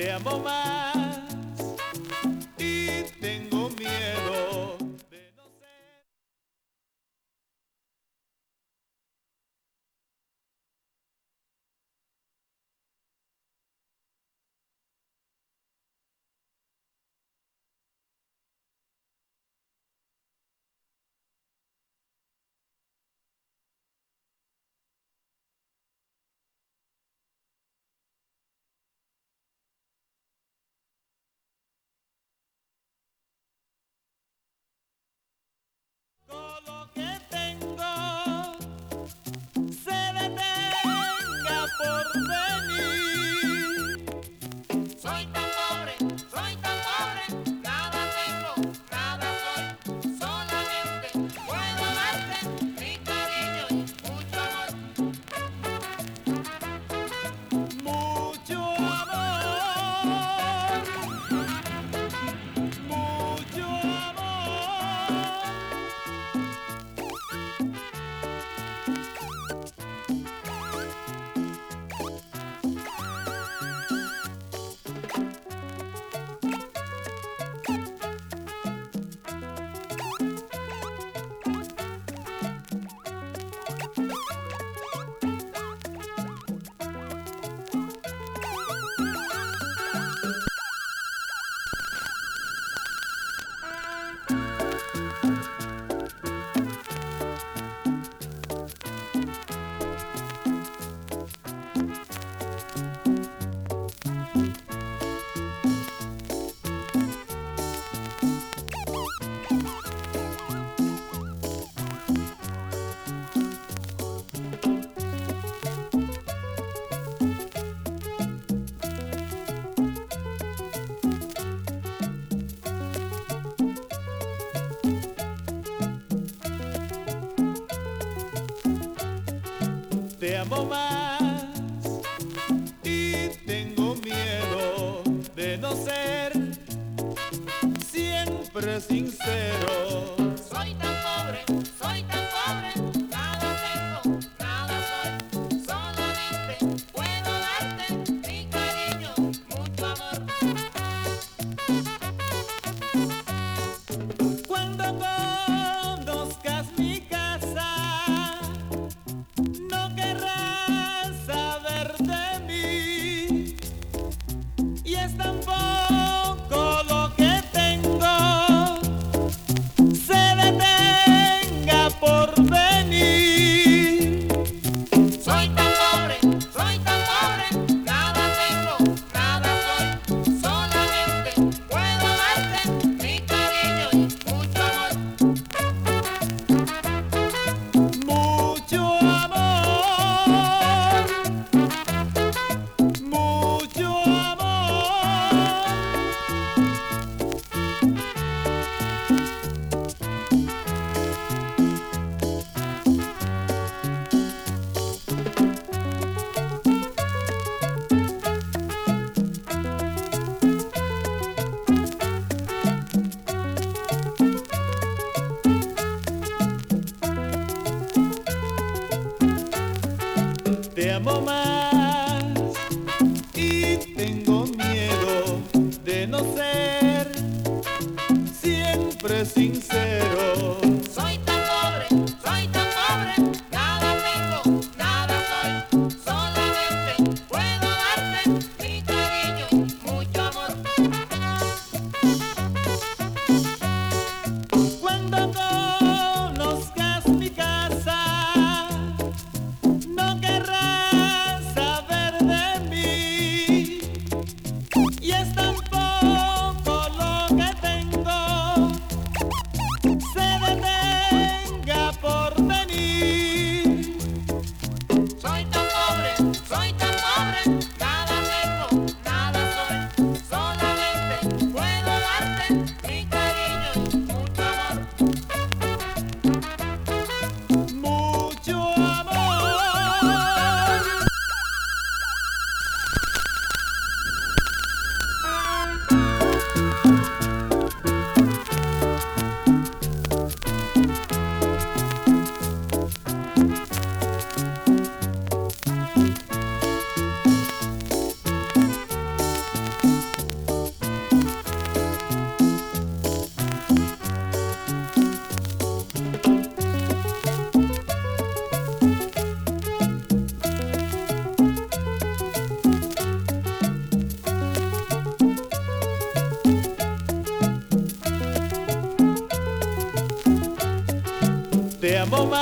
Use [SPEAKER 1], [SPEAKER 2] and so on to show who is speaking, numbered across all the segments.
[SPEAKER 1] te amo más y Te amo más amo más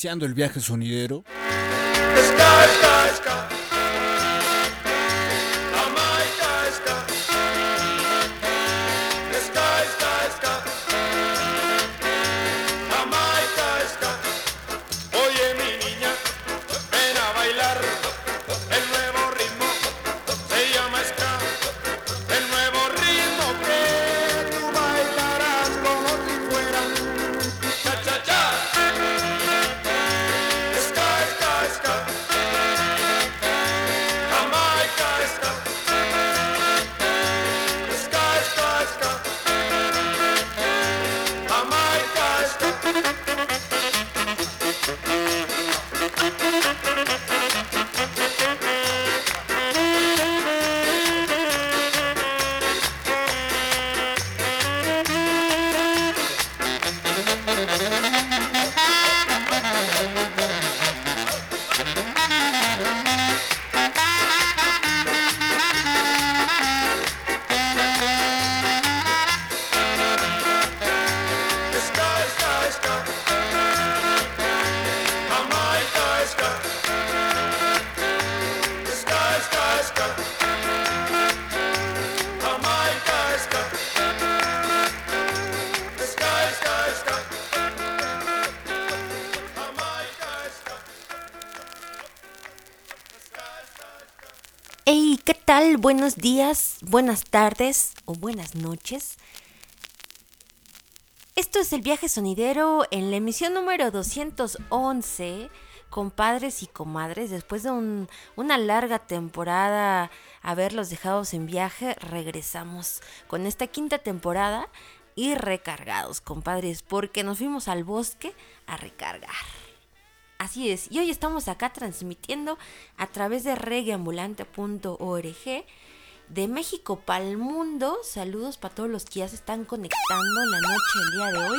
[SPEAKER 2] iniciando el viaje sonidero.
[SPEAKER 3] Buenos días, buenas tardes o buenas noches. Esto es el viaje sonidero en la emisión número 211, compadres y comadres. Después de un- una larga temporada haberlos dejado en viaje, regresamos con esta quinta temporada y recargados, compadres, porque nos fuimos al bosque a recargar. Así es, y hoy estamos acá transmitiendo a través de reggaeambulante.org de México para el mundo. Saludos para todos los que ya se están conectando en la noche el día de hoy.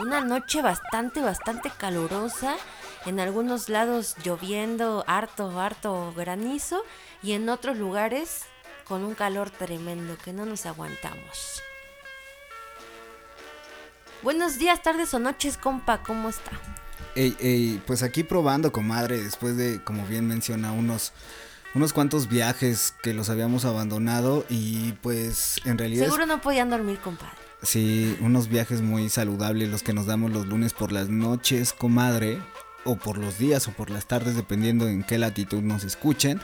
[SPEAKER 3] Una noche bastante, bastante calurosa. En algunos lados lloviendo harto, harto granizo. Y en otros lugares con un calor tremendo que no nos aguantamos. Buenos días, tardes o noches, compa, ¿cómo está?
[SPEAKER 4] Ey, ey, pues aquí probando, comadre, después de, como bien menciona, unos, unos cuantos viajes que los habíamos abandonado y pues en realidad...
[SPEAKER 3] Seguro no podían dormir, compadre.
[SPEAKER 4] Sí, unos viajes muy saludables los que nos damos los lunes por las noches, comadre, o por los días o por las tardes, dependiendo en qué latitud nos escuchen.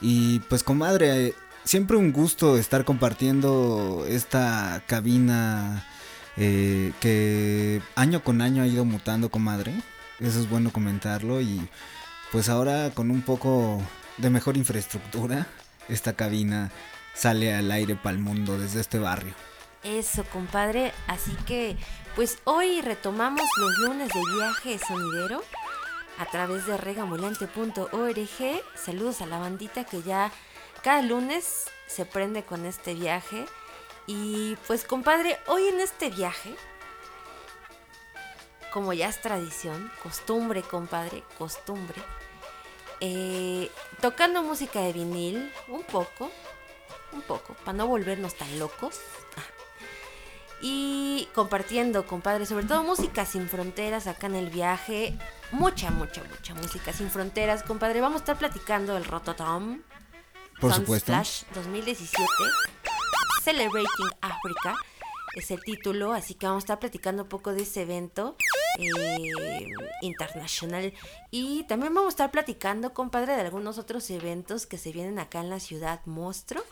[SPEAKER 4] Y pues, comadre, siempre un gusto estar compartiendo esta cabina eh, que año con año ha ido mutando, comadre. Eso es bueno comentarlo y pues ahora con un poco de mejor infraestructura, esta cabina sale al aire para el mundo desde este barrio.
[SPEAKER 3] Eso, compadre. Así que, pues hoy retomamos los lunes de viaje sonidero a través de regamulante.org. Saludos a la bandita que ya cada lunes se prende con este viaje. Y pues, compadre, hoy en este viaje, como ya es tradición, costumbre, compadre, costumbre, eh, tocando música de vinil, un poco, un poco, para no volvernos tan locos. Y compartiendo, compadre, sobre todo música sin fronteras acá en el viaje. Mucha, mucha, mucha música sin fronteras, compadre. Vamos a estar platicando del Rototom.
[SPEAKER 4] Por supuesto.
[SPEAKER 3] Sunsplash 2017. Celebrating Africa es el título, así que vamos a estar platicando un poco de ese evento eh, internacional. Y también vamos a estar platicando, compadre, de algunos otros eventos que se vienen acá en la ciudad monstruo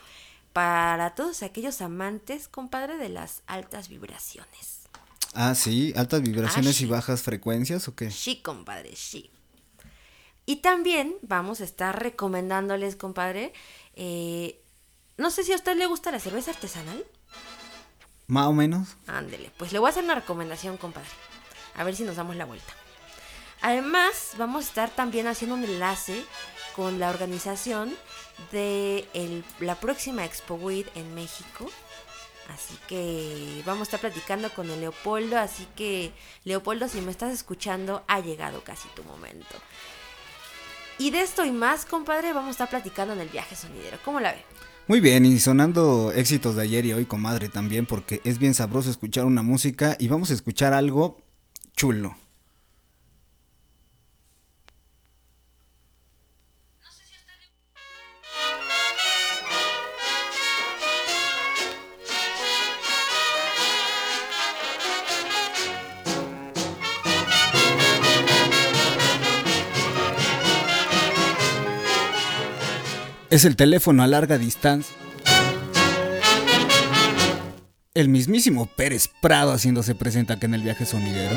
[SPEAKER 3] para todos aquellos amantes, compadre, de las altas vibraciones.
[SPEAKER 4] Ah, sí, altas vibraciones
[SPEAKER 3] Ah,
[SPEAKER 4] y bajas frecuencias o qué?
[SPEAKER 3] Sí, compadre, sí. Y también vamos a estar recomendándoles, compadre, eh, no sé si a usted le gusta la cerveza artesanal.
[SPEAKER 4] Más o menos.
[SPEAKER 3] Ándele, pues le voy a hacer una recomendación, compadre. A ver si nos damos la vuelta. Además, vamos a estar también haciendo un enlace con la organización de el- la próxima Expo WID en México. Así que vamos a estar platicando con el Leopoldo. Así que, Leopoldo, si me estás escuchando, ha llegado casi tu momento. Y de esto y más, compadre, vamos a estar platicando en el viaje sonidero. ¿Cómo la ve?
[SPEAKER 4] Muy bien, y sonando éxitos de ayer y hoy, comadre, también, porque es bien sabroso escuchar una música y vamos a escuchar algo chulo. Es el teléfono a larga distancia. El mismísimo Pérez Prado haciéndose presente acá en el viaje sonidero.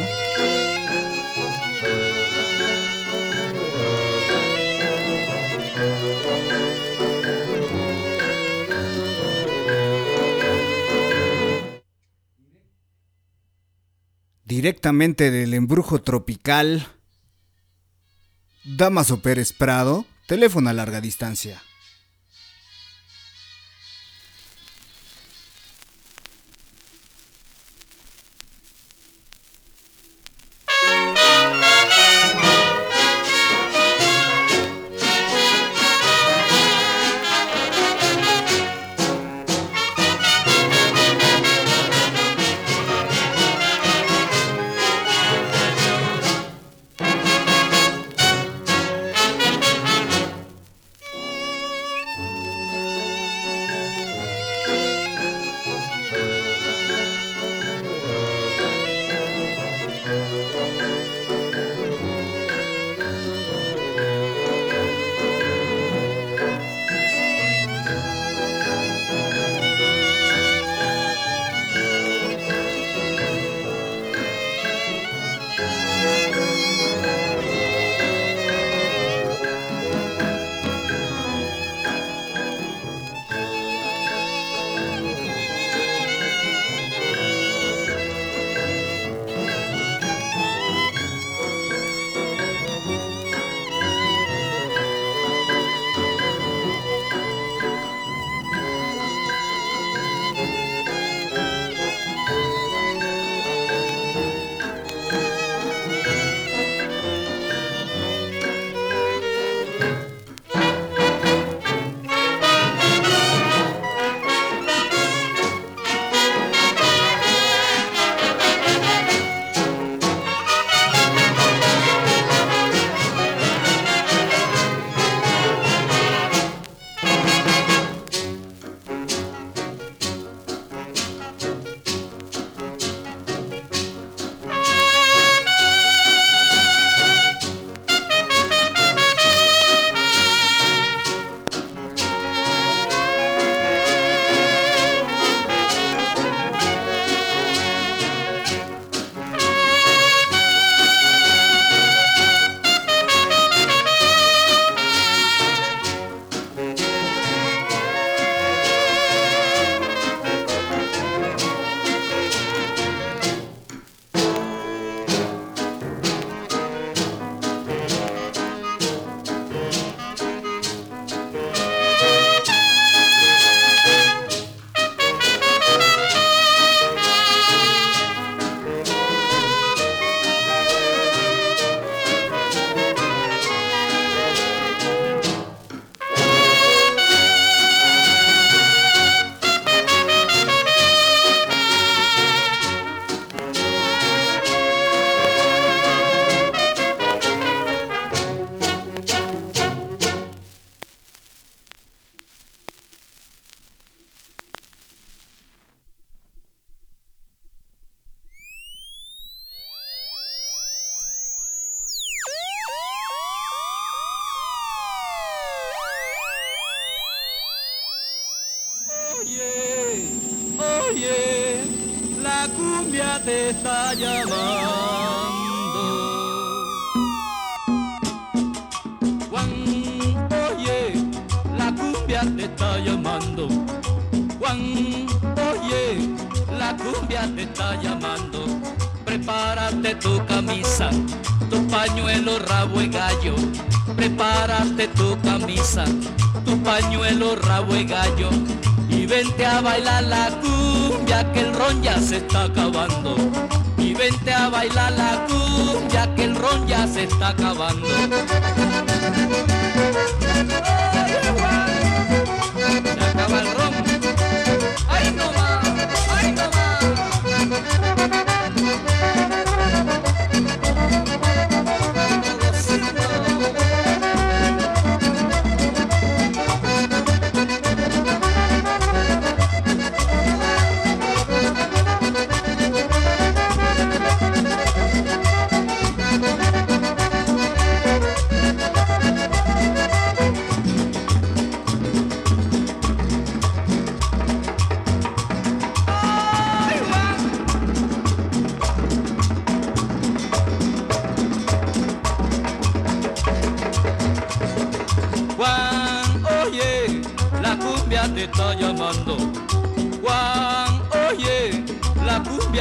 [SPEAKER 4] Directamente del embrujo tropical. Damaso Pérez Prado, teléfono a larga distancia.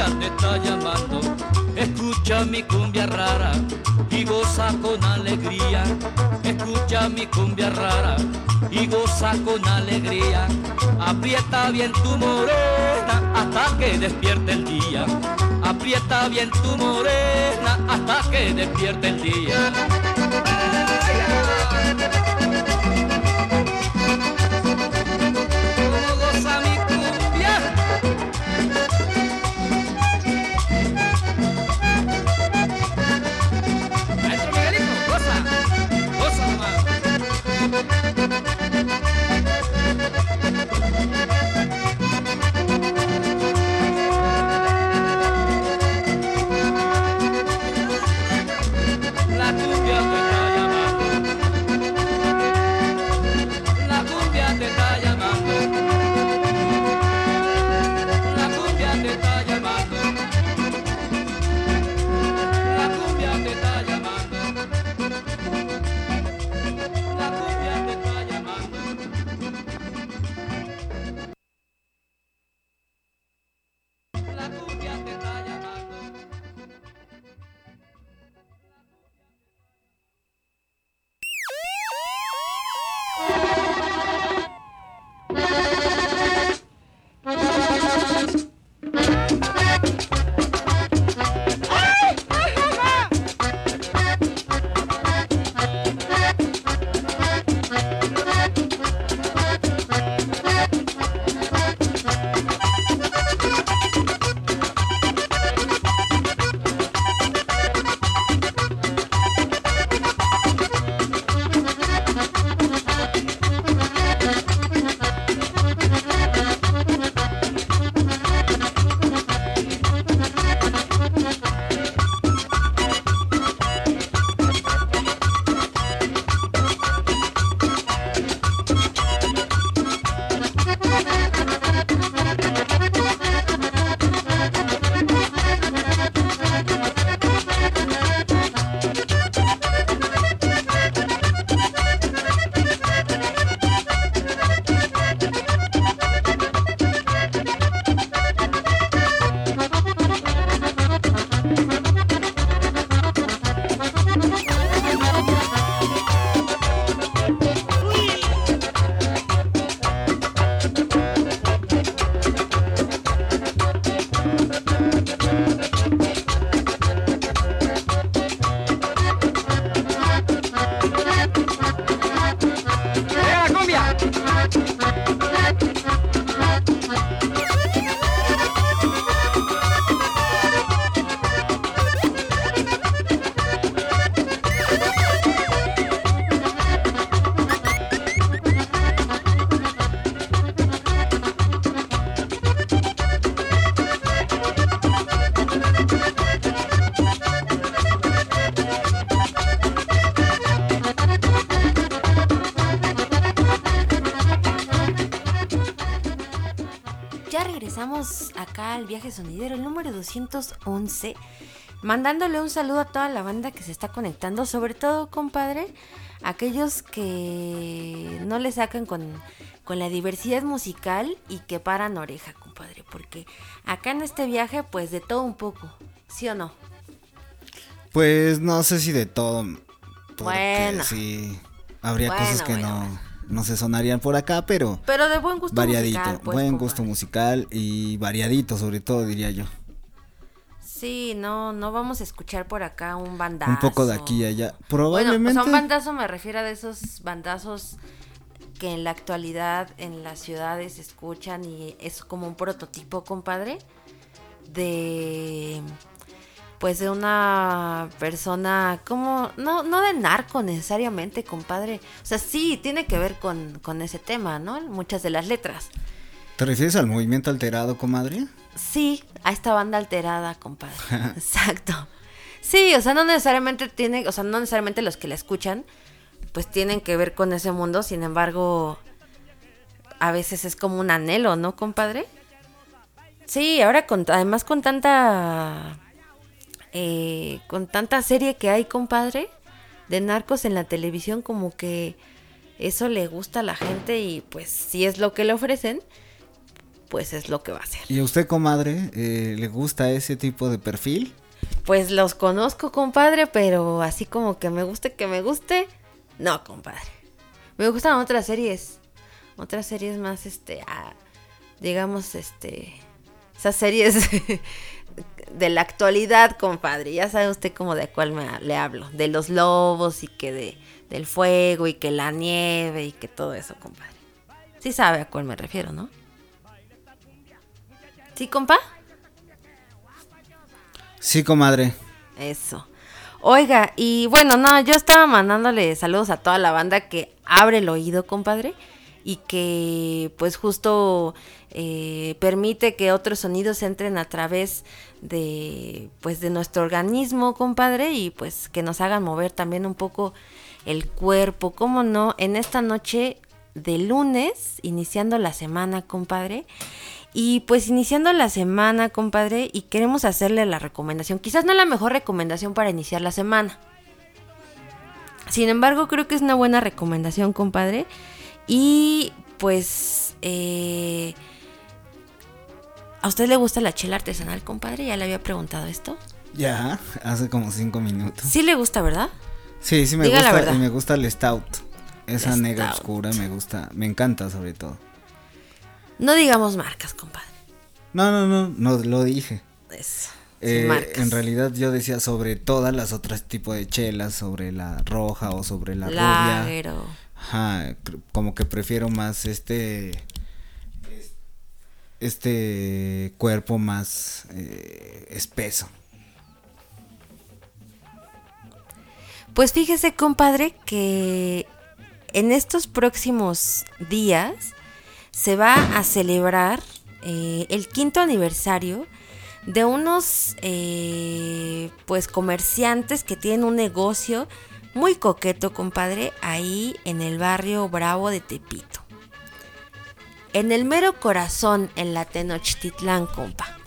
[SPEAKER 5] cumbia te está llamando. Escucha mi cumbia rara y goza con alegría. Escucha mi cumbia rara y goza con alegría. Aprieta bien tu morena hasta que despierte el día. Aprieta bien tu morena hasta que despierte el día.
[SPEAKER 3] El viaje sonidero, el número 211, mandándole un saludo a toda la banda que se está conectando, sobre todo, compadre, aquellos que no le sacan con, con la diversidad musical y que paran oreja, compadre, porque acá en este viaje, pues de todo un poco, ¿sí o no?
[SPEAKER 4] Pues no sé si de todo. Porque
[SPEAKER 3] Bueno.
[SPEAKER 4] sí. Habría
[SPEAKER 3] Bueno,
[SPEAKER 4] cosas que
[SPEAKER 3] bueno,
[SPEAKER 4] no. No se sonarían por acá, pero
[SPEAKER 3] Pero de buen gusto
[SPEAKER 4] variadito.
[SPEAKER 3] musical, pues,
[SPEAKER 4] buen
[SPEAKER 3] compadre.
[SPEAKER 4] gusto musical y variadito, sobre todo, diría yo.
[SPEAKER 3] Sí, no, no vamos a escuchar por acá un bandazo.
[SPEAKER 4] Un poco de aquí y allá.
[SPEAKER 3] Bueno,
[SPEAKER 4] Probablemente.
[SPEAKER 3] sea, un bandazo me refiero a de esos bandazos que en la actualidad en las ciudades se escuchan y es como un prototipo, compadre, de pues de una persona como no no de narco necesariamente, compadre. O sea, sí tiene que ver con, con ese tema, ¿no? Muchas de las letras.
[SPEAKER 4] ¿Te refieres al movimiento alterado, comadre?
[SPEAKER 3] Sí, a esta banda alterada, compadre. Exacto. Sí, o sea, no necesariamente tiene, o sea, no necesariamente los que la escuchan, pues tienen que ver con ese mundo, sin embargo, a veces es como un anhelo, ¿no, compadre? Sí, ahora con, además con tanta, eh, con tanta serie que hay, compadre, de narcos en la televisión, como que eso le gusta a la gente y pues si es lo que le ofrecen, pues es lo que va a hacer.
[SPEAKER 4] ¿Y a usted, comadre, eh, le gusta ese tipo de perfil?
[SPEAKER 3] Pues los conozco, compadre, pero así como que me guste, que me guste, no, compadre. Me gustan otras series, otras series más, este, ah, digamos, este, esas series de la actualidad, compadre. Ya sabe usted como de cuál me, le hablo, de los lobos y que de, del fuego y que la nieve y que todo eso, compadre. Sí sabe a cuál me refiero, ¿no? ¿Sí, compa?
[SPEAKER 4] Sí, comadre.
[SPEAKER 3] Eso. Oiga, y bueno, no, yo estaba mandándole saludos a toda la banda que abre el oído, compadre, y que pues justo eh, permite que otros sonidos entren a través de pues de nuestro organismo, compadre, y pues que nos hagan mover también un poco el cuerpo, ¿cómo no? En esta noche de lunes, iniciando la semana, compadre. Y pues iniciando la semana, compadre, y queremos hacerle la recomendación. Quizás no la mejor recomendación para iniciar la semana. Sin embargo, creo que es una buena recomendación, compadre. Y pues... eh, ¿A usted le gusta la chela artesanal, compadre? Ya le había preguntado esto.
[SPEAKER 4] Ya, hace como cinco minutos.
[SPEAKER 3] Sí le gusta, ¿verdad?
[SPEAKER 4] Sí, sí me
[SPEAKER 3] Diga la
[SPEAKER 4] gusta.
[SPEAKER 3] verdad.
[SPEAKER 4] Y me gusta el stout. Esa
[SPEAKER 3] El
[SPEAKER 4] negra
[SPEAKER 3] stout.
[SPEAKER 4] oscura me gusta. Me encanta sobre todo.
[SPEAKER 3] No digamos marcas, compadre.
[SPEAKER 4] No, no, no, no lo dije.
[SPEAKER 3] Eso.
[SPEAKER 4] Eh, en realidad yo decía sobre todas las otras tipos de chelas, sobre la roja o sobre la rubia.
[SPEAKER 3] Lager o-
[SPEAKER 4] Ajá, como que prefiero más este es- este cuerpo más eh, espeso.
[SPEAKER 3] Pues fíjese, compadre, que en estos próximos días se va a celebrar eh, el quinto aniversario de unos eh, pues comerciantes que tienen un negocio muy coqueto, compadre, ahí en el barrio Bravo de Tepito. En el mero corazón, en la Tenochtitlán, compa.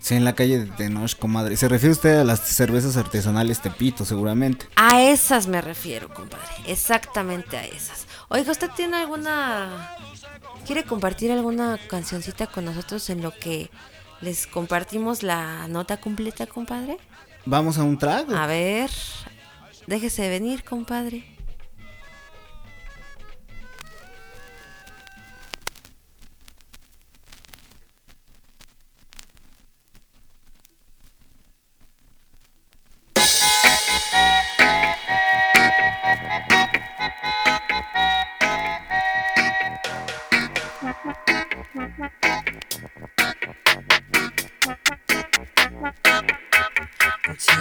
[SPEAKER 4] Sí, en la calle de Tenoch, comadre. Se refiere usted a las cervezas artesanales Tepito, seguramente.
[SPEAKER 3] A esas me refiero, compadre. Exactamente a esas. Oiga, ¿usted tiene alguna... ¿Quiere compartir alguna cancioncita con nosotros en lo que les compartimos la nota completa, compadre?
[SPEAKER 4] Vamos a un trago.
[SPEAKER 3] A ver, déjese venir, compadre.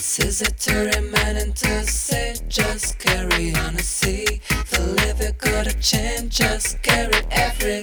[SPEAKER 6] It's easy to remind and to say, just carry on and see. The you gotta change, just carry every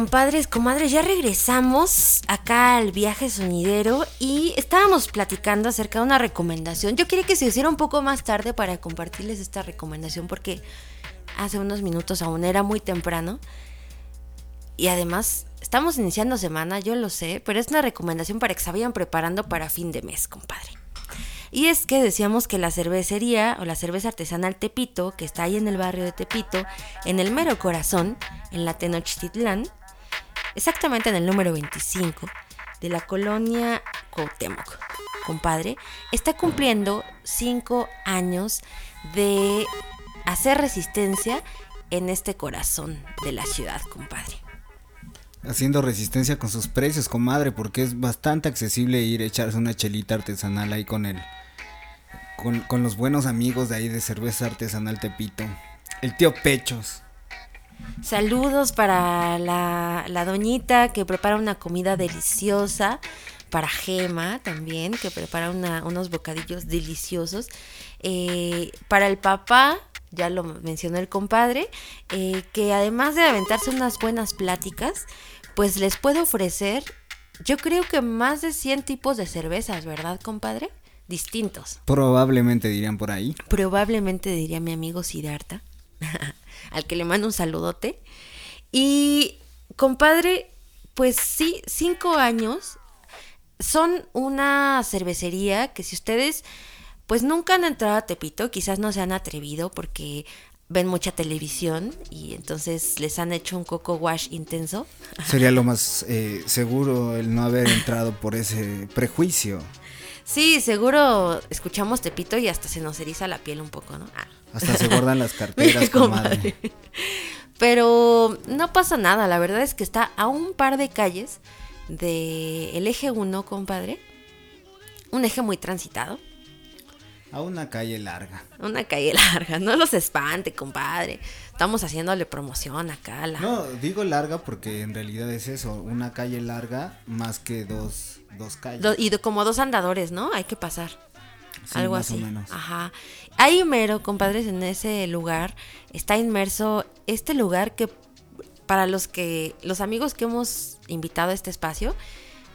[SPEAKER 3] compadres, comadres, ya regresamos acá al viaje sonidero y estábamos platicando acerca de una recomendación. Yo quería que se hiciera un poco más tarde para compartirles esta recomendación porque hace unos minutos aún era muy temprano. Y además, estamos iniciando semana, yo lo sé, pero es una recomendación para que se vayan preparando para fin de mes, compadre. Y es que decíamos que la cervecería o la cerveza artesanal Tepito, que está ahí en el barrio de Tepito, en el mero corazón, en la Tenochtitlán, exactamente en el número 25 de la colonia Cuauhtémoc, compadre, está cumpliendo 5 años de hacer resistencia en este corazón de la ciudad, compadre.
[SPEAKER 4] haciendo resistencia con sus precios, comadre, porque es bastante accesible ir a echarse una chelita artesanal ahí con el con, con los buenos amigos de ahí de cerveza artesanal Tepito. El tío Pechos.
[SPEAKER 3] Saludos para la, la doñita que prepara una comida deliciosa. Para Gema también, que prepara una- unos bocadillos deliciosos. Eh, para el papá, ya lo mencionó el compadre, eh, que además de aventarse unas buenas pláticas, pues les puede ofrecer, yo creo que más de 100 tipos de cervezas, ¿verdad, compadre? Distintos.
[SPEAKER 4] Probablemente dirían por ahí.
[SPEAKER 3] Probablemente diría mi amigo Siddhartha, al que le mando un saludote. Y, compadre, pues sí, cinco años son una cervecería que si ustedes pues nunca han entrado a Tepito, quizás no se han atrevido porque ven mucha televisión y entonces les han hecho un coco wash intenso.
[SPEAKER 4] Sería lo más eh, seguro el no haber entrado por ese prejuicio.
[SPEAKER 3] Sí, seguro escuchamos Tepito y hasta se nos eriza la piel un poco, ¿no? Ah.
[SPEAKER 4] Hasta se guardan las carteras, comadre.
[SPEAKER 3] Pero no pasa nada, la verdad es que está a un par de calles del eje 1, compadre. Un eje muy transitado.
[SPEAKER 4] A una calle larga.
[SPEAKER 3] Una calle larga, no los espante, compadre. Estamos haciéndole promoción acá. La...
[SPEAKER 4] No, digo larga porque en realidad es eso, una calle larga más que dos, dos calles.
[SPEAKER 3] Do- y como dos andadores, ¿no? Hay que pasar.
[SPEAKER 4] Sí,
[SPEAKER 3] Algo
[SPEAKER 4] más o
[SPEAKER 3] así.
[SPEAKER 4] menos.
[SPEAKER 3] Ajá. Ahí mero, compadres, en ese lugar está inmerso este lugar que para los que los amigos que hemos invitado a este espacio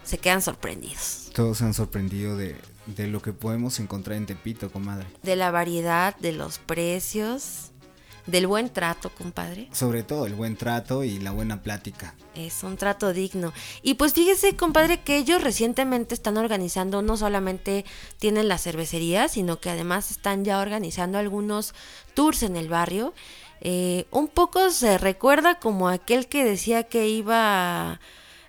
[SPEAKER 3] se quedan sorprendidos
[SPEAKER 4] Todos se han sorprendido de, de lo que podemos encontrar en Tepito, comadre.
[SPEAKER 3] de la variedad, de los precios, del buen trato, compadre.
[SPEAKER 4] Sobre todo el buen trato y la buena plática.
[SPEAKER 3] Es un trato digno. Y pues fíjese, compadre, que ellos recientemente están organizando, no solamente tienen la cervecería, sino que además están ya organizando algunos tours en el barrio. Eh, un poco se recuerda como aquel que decía que iba,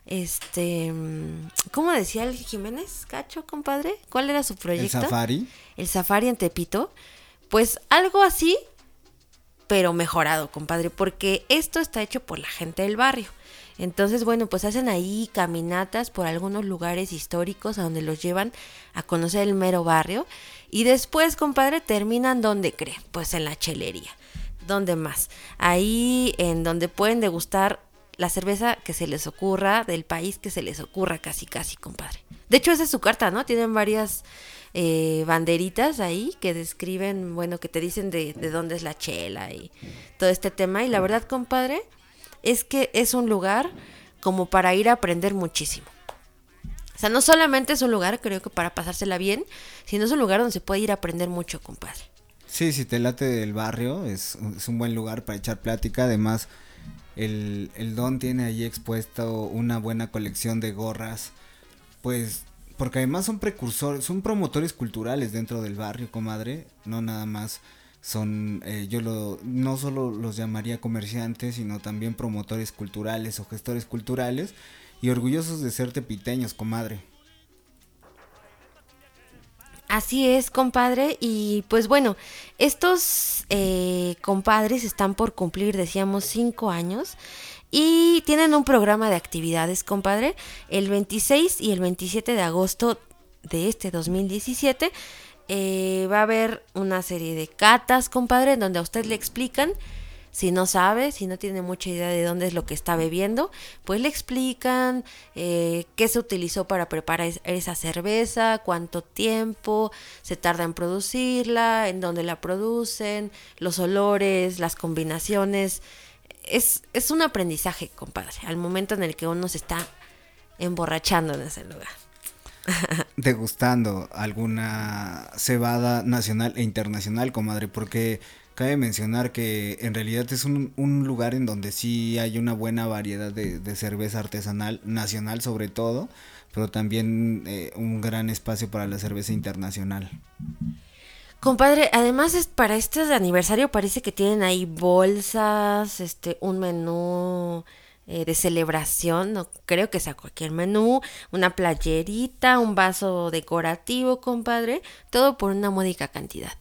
[SPEAKER 3] este, mm, ¿cómo decía el Jiménez Cacho, compadre? ¿Cuál era su
[SPEAKER 4] El
[SPEAKER 3] proyecto?
[SPEAKER 4] safari.
[SPEAKER 3] el safari en Tepito, pues algo así, pero mejorado, compadre, porque esto está hecho por la gente del barrio. Entonces, bueno, pues hacen ahí caminatas por algunos lugares históricos a donde los llevan a conocer el mero barrio. Y después, compadre, terminan donde cree, pues en la chelería. ¿Dónde más? Ahí en donde pueden degustar la cerveza que se les ocurra, del país que se les ocurra, casi, casi, compadre. De hecho, esa es su carta, ¿no? Tienen varias eh, banderitas ahí que describen, bueno, que te dicen de, de dónde es la chela y todo este tema. Y la verdad, compadre, es que es un lugar como para ir a aprender muchísimo. O sea, no solamente es un lugar, creo que para pasársela bien, sino es un lugar donde se puede ir a aprender mucho, compadre.
[SPEAKER 4] Sí, si te late del barrio, es, es un buen lugar para echar plática. Además, el, el Don tiene ahí expuesto una buena colección de gorras. Pues, porque además son precursores, son promotores culturales dentro del barrio, comadre. No nada más son, eh, yo lo, no solo los llamaría comerciantes, sino también promotores culturales o gestores culturales. Y orgullosos de ser tepiteños, comadre.
[SPEAKER 3] Así es, compadre. Y pues bueno, estos eh, compadres están por cumplir, decíamos, cinco años. Y tienen un programa de actividades, compadre. El 26 y el 27 de agosto de este 2017 eh, va a haber una serie de catas, compadre, en donde a usted le explican si no sabe, si no tiene mucha idea de dónde es lo que está bebiendo, pues le explican eh, qué se utilizó para preparar es- esa cerveza, cuánto tiempo se tarda en producirla, en dónde la producen, los olores, las combinaciones. Es, es un aprendizaje, compadre, al momento en el que uno se está emborrachando en ese lugar.
[SPEAKER 4] degustando alguna cebada nacional e internacional, comadre, porque cabe mencionar que en realidad es un, un lugar en donde sí hay una buena variedad de, de cerveza artesanal, nacional sobre todo, pero también eh, un gran espacio para la cerveza internacional.
[SPEAKER 3] Compadre, además es para este aniversario parece que tienen ahí bolsas, este, un menú eh, de celebración, no creo que sea cualquier menú, una playerita, un vaso decorativo, compadre, todo por una módica cantidad.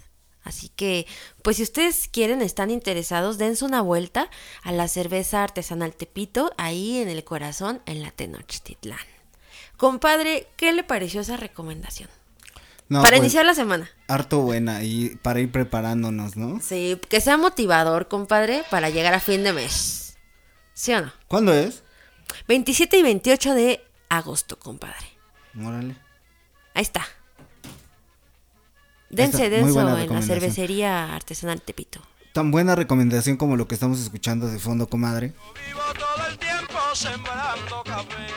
[SPEAKER 3] Así que, pues si ustedes quieren, están interesados, dense una vuelta a la cerveza artesanal Tepito, ahí en el corazón, en la Tenochtitlán. Compadre, ¿qué le pareció esa recomendación?
[SPEAKER 4] No,
[SPEAKER 3] para
[SPEAKER 4] pues,
[SPEAKER 3] iniciar la semana.
[SPEAKER 4] Harto buena y para ir preparándonos, ¿no?
[SPEAKER 3] Sí, que sea motivador, compadre, para llegar a fin de mes. ¿Sí o no?
[SPEAKER 4] ¿Cuándo es?
[SPEAKER 3] 27 y 28 de agosto, compadre.
[SPEAKER 4] Órale.
[SPEAKER 3] Ahí está. Dense, denso
[SPEAKER 4] buena
[SPEAKER 3] en la cervecería artesanal Tepito.
[SPEAKER 4] Tan buena recomendación como lo que estamos escuchando de fondo, comadre.
[SPEAKER 7] Vivo todo el tiempo sembrando café,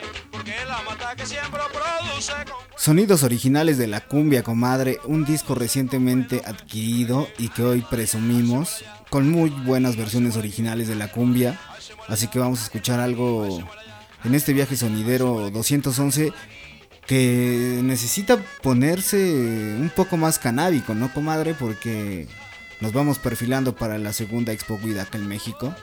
[SPEAKER 4] Sonidos originales de la cumbia, comadre, un disco recientemente adquirido y que hoy presumimos con muy buenas versiones originales de la cumbia. Así que vamos a escuchar algo en este viaje sonidero 211 que necesita ponerse un poco más canábico, ¿no, comadre? Porque nos vamos perfilando para la segunda Expo Guidaca en México.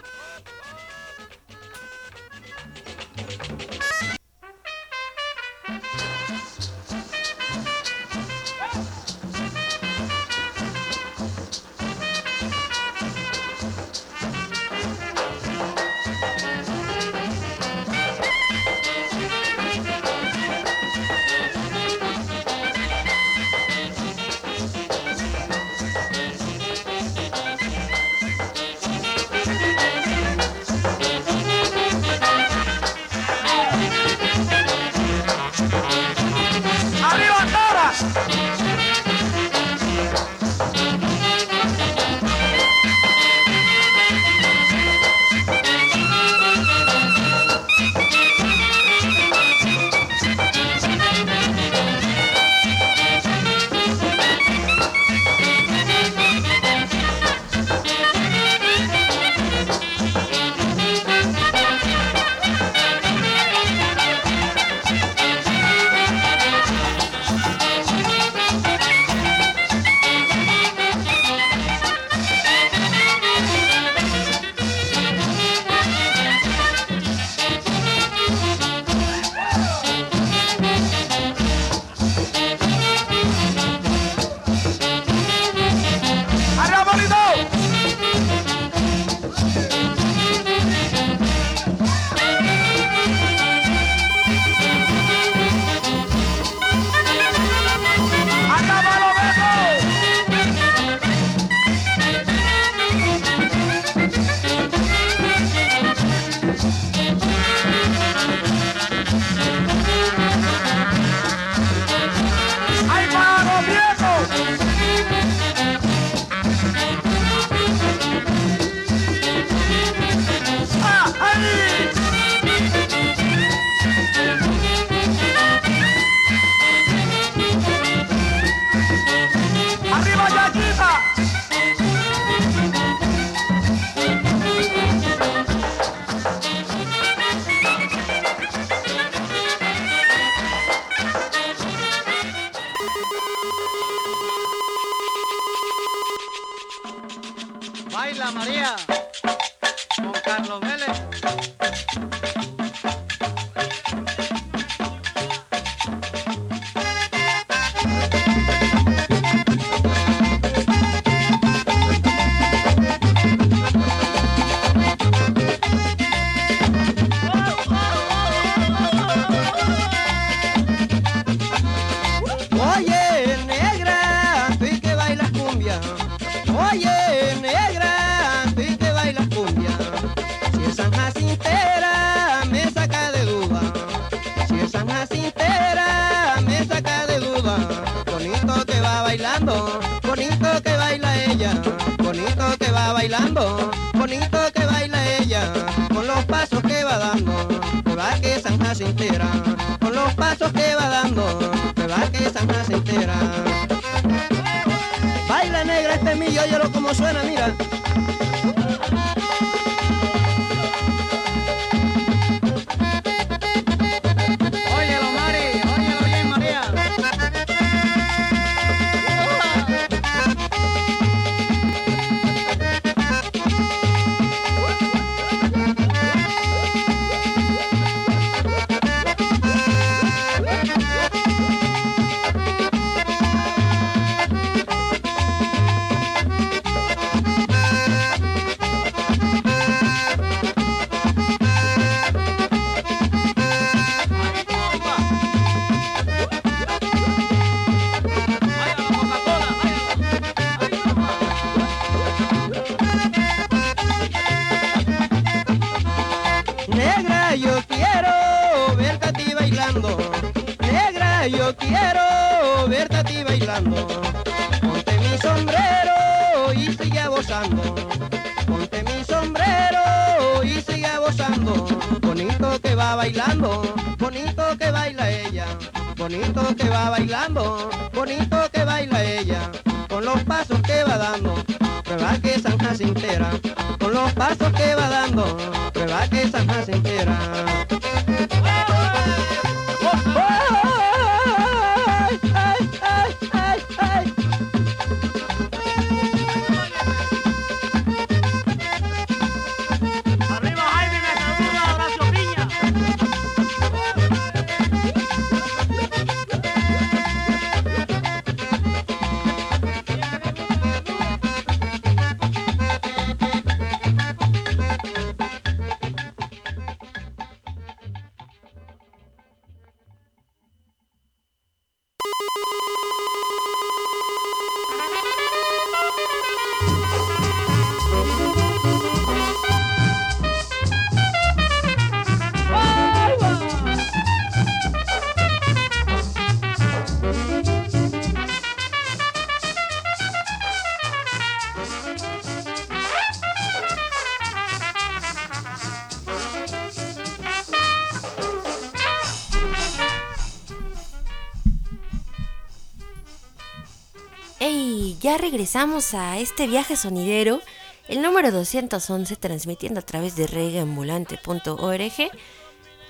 [SPEAKER 3] Regresamos a este viaje sonidero, el número 211, transmitiendo a través de reggaeambulante.org.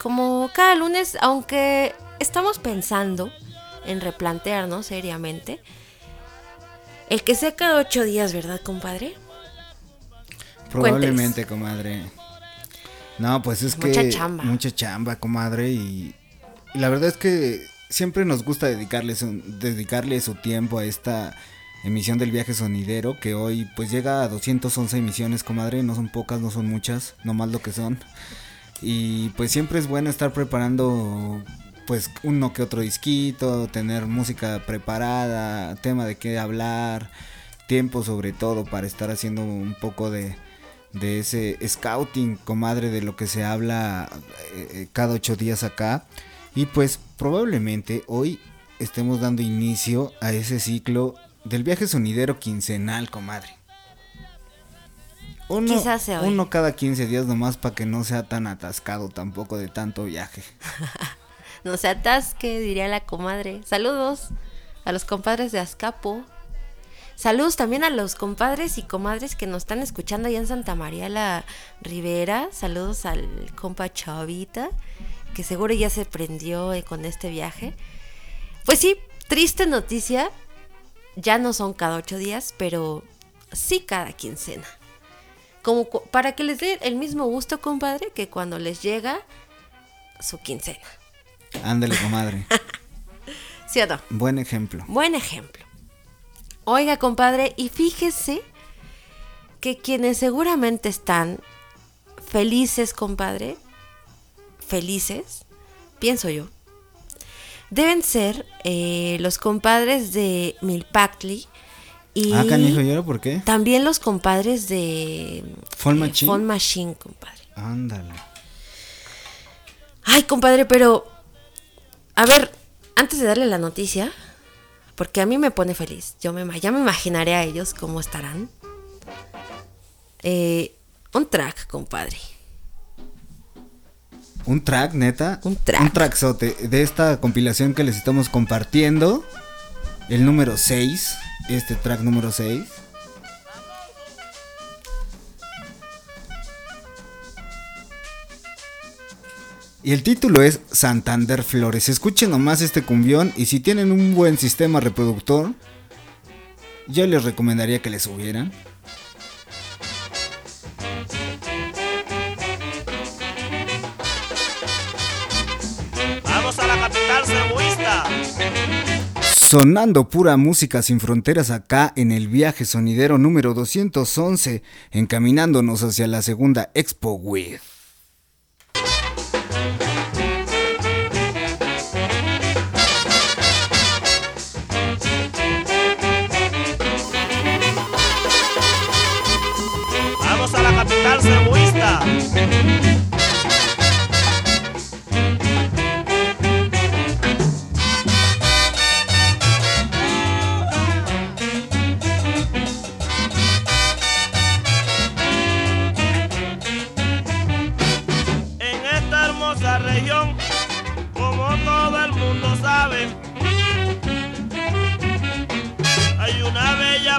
[SPEAKER 3] Como cada lunes, aunque estamos pensando en replantearnos seriamente, el que sea cada ocho días, ¿verdad, compadre?
[SPEAKER 4] Probablemente, comadre. No, pues es
[SPEAKER 3] Mucha
[SPEAKER 4] que
[SPEAKER 3] chamba.
[SPEAKER 4] mucha chamba, comadre, y, y la verdad es que siempre nos gusta dedicarle su, dedicarle su tiempo a esta emisión del viaje sonidero que hoy pues llega a 211 emisiones, comadre, no son pocas, no son muchas, nomás lo que son. Y pues siempre es bueno estar preparando pues uno que otro disquito, tener música preparada, tema de qué hablar, tiempo sobre todo para estar haciendo un poco de, de ese scouting, comadre, de lo que se habla eh, eh, cada ocho días acá. Y pues probablemente hoy estemos dando inicio a ese ciclo del viaje sonidero quincenal, comadre. Uno,
[SPEAKER 3] Quizás
[SPEAKER 4] uno cada 15 días nomás para que no sea tan atascado tampoco de tanto viaje.
[SPEAKER 3] No se atasque, diría la comadre. Saludos a los compadres de Azcapo. Saludos también a los compadres y comadres que nos están escuchando allá en Santa María la Rivera. Saludos al compa Chavita, que seguro ya se prendió eh, con este viaje. Pues sí, triste noticia. Ya no son cada ocho días, pero sí cada quincena. Como para que les dé el mismo gusto, compadre, que cuando les llega su quincena.
[SPEAKER 4] Ándale, comadre.
[SPEAKER 3] ¿Sí o no?
[SPEAKER 4] Buen ejemplo.
[SPEAKER 3] Buen ejemplo. Oiga, compadre, y fíjese que quienes seguramente están felices, compadre, felices, pienso yo, deben ser eh, los compadres de Milpactli y
[SPEAKER 4] Ah, canijo, ¿y ahora por qué?
[SPEAKER 3] también los compadres de
[SPEAKER 4] Fon
[SPEAKER 3] eh,
[SPEAKER 4] Machine.
[SPEAKER 3] Fon Machine, compadre.
[SPEAKER 4] Ándale.
[SPEAKER 3] Ay, compadre, pero. A ver, antes de darle la noticia, porque a mí me pone feliz. Yo me, ya me imaginaré a ellos cómo estarán. Eh, un track, compadre.
[SPEAKER 4] Un track, neta.
[SPEAKER 3] Un track.
[SPEAKER 4] Un trackzote de esta compilación que les estamos compartiendo. El número 6. Este track número 6. Y el título es Santander Flores. Escuchen nomás este cumbión y si tienen un buen sistema reproductor, yo les recomendaría que le subieran. Sonando pura música sin fronteras acá en el viaje sonidero número 211, encaminándonos hacia la segunda Expo With.
[SPEAKER 7] Vamos a la capital cebuista.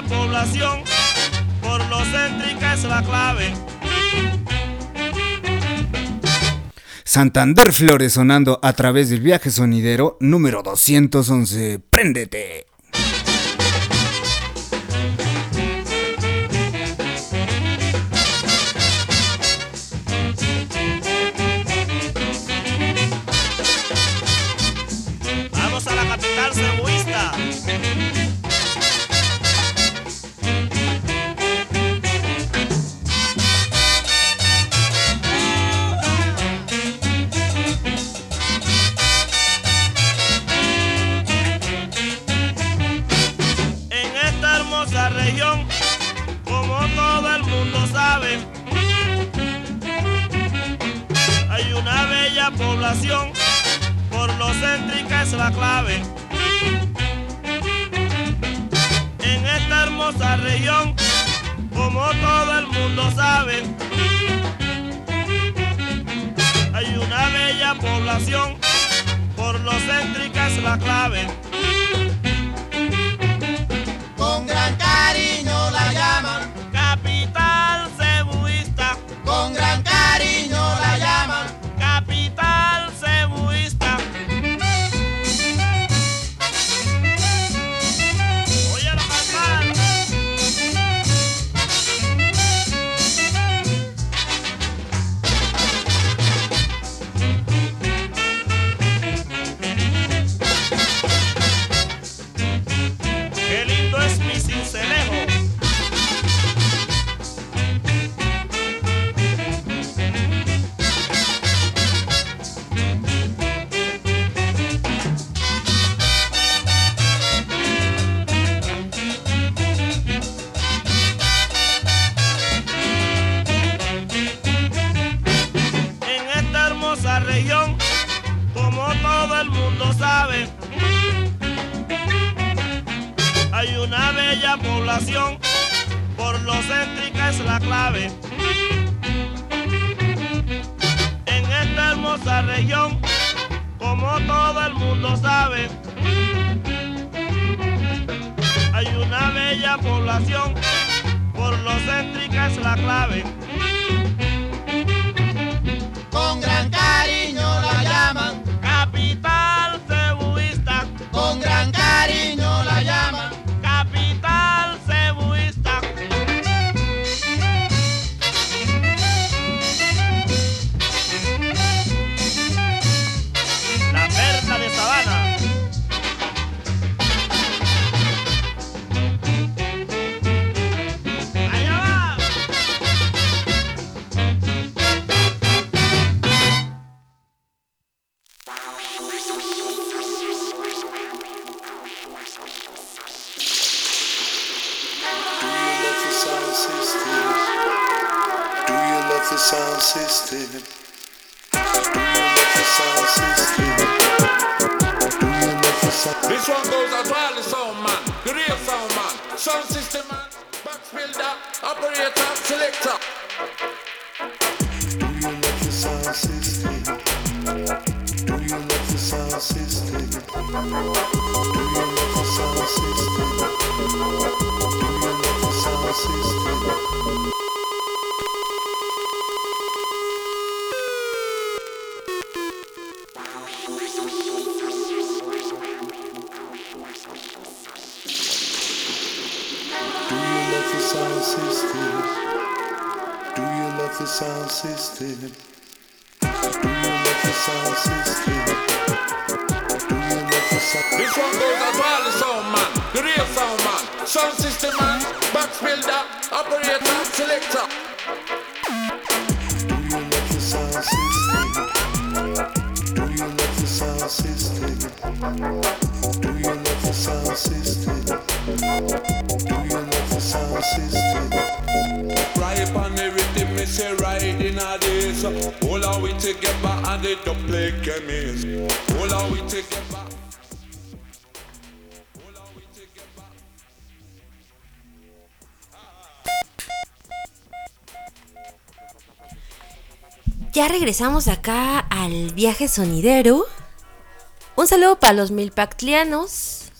[SPEAKER 8] la población, por lo céntrica es la clave.
[SPEAKER 4] Santander Flores sonando a través del viaje sonidero número 211. ¡Préndete!
[SPEAKER 8] En esta hermosa región, como todo el mundo sabe. Hay una bella población, por lo céntrica es la clave. En esta hermosa región, como todo el mundo sabe, hay una bella población, por lo céntrica es la clave
[SPEAKER 9] con gran cariño
[SPEAKER 3] regresamos acá al viaje sonidero. Un saludo para los milpactlianos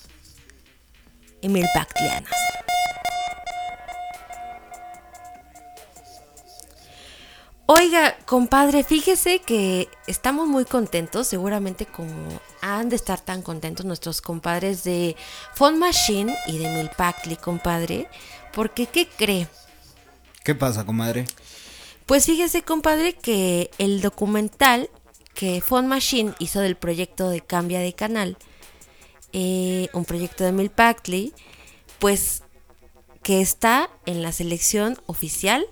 [SPEAKER 3] y milpactlianas. Oiga, compadre, fíjese que estamos muy contentos, seguramente como han de estar tan contentos nuestros compadres de Fond Machine y de Milpactli, compadre, porque ¿qué cree?
[SPEAKER 4] ¿Qué pasa, comadre?
[SPEAKER 3] Pues fíjese, compadre, que el documental que Font Machine hizo del proyecto de Cambia de Canal, eh, un proyecto de Milpactli, pues que está en la selección oficial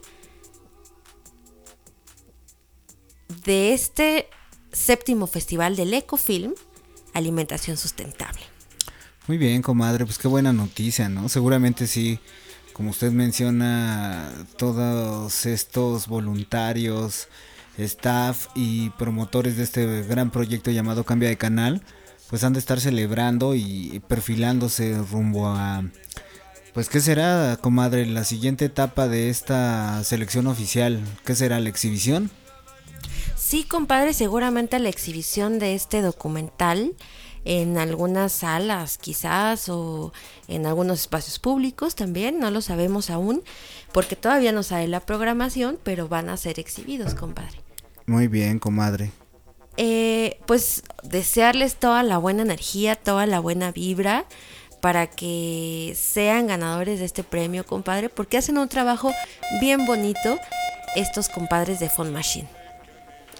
[SPEAKER 3] de este séptimo festival del Ecofilm, Alimentación Sustentable.
[SPEAKER 4] Muy bien, comadre, pues qué buena noticia, ¿no? Seguramente sí, como usted menciona, todos estos voluntarios, staff y promotores de este gran proyecto llamado Cambia de Canal, pues han de estar celebrando y perfilándose rumbo a... Pues qué será, comadre, la siguiente etapa de esta selección oficial, ¿qué será la exhibición?
[SPEAKER 3] Sí, compadre, seguramente la exhibición de este documental en algunas salas quizás o en algunos espacios públicos también, no lo sabemos aún, porque todavía no sale la programación, pero van a ser exhibidos, compadre.
[SPEAKER 4] Muy bien, comadre.
[SPEAKER 3] Eh, pues desearles toda la buena energía, toda la buena vibra para que sean ganadores de este premio, compadre, porque hacen un trabajo bien bonito estos compadres de Font Machine.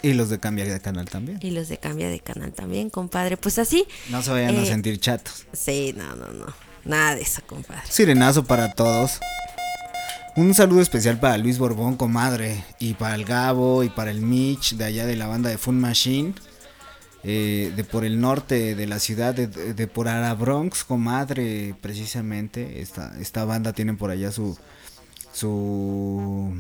[SPEAKER 4] Y los de Cambia de Canal también.
[SPEAKER 3] Y los de Cambia de Canal también, compadre. Pues así.
[SPEAKER 4] No se vayan a
[SPEAKER 3] eh,
[SPEAKER 4] sentir chatos.
[SPEAKER 3] Sí, no, no, no. Nada de eso, compadre.
[SPEAKER 4] Sirenazo para todos. Un saludo especial para Luis Borbón, comadre. Y para el Gabo y para el Mitch de allá de la banda de Fun Machine. eh, de por el norte de la ciudad, de, de- de por Ara Bronx, comadre, precisamente. Esta, esta banda tiene por allá su, su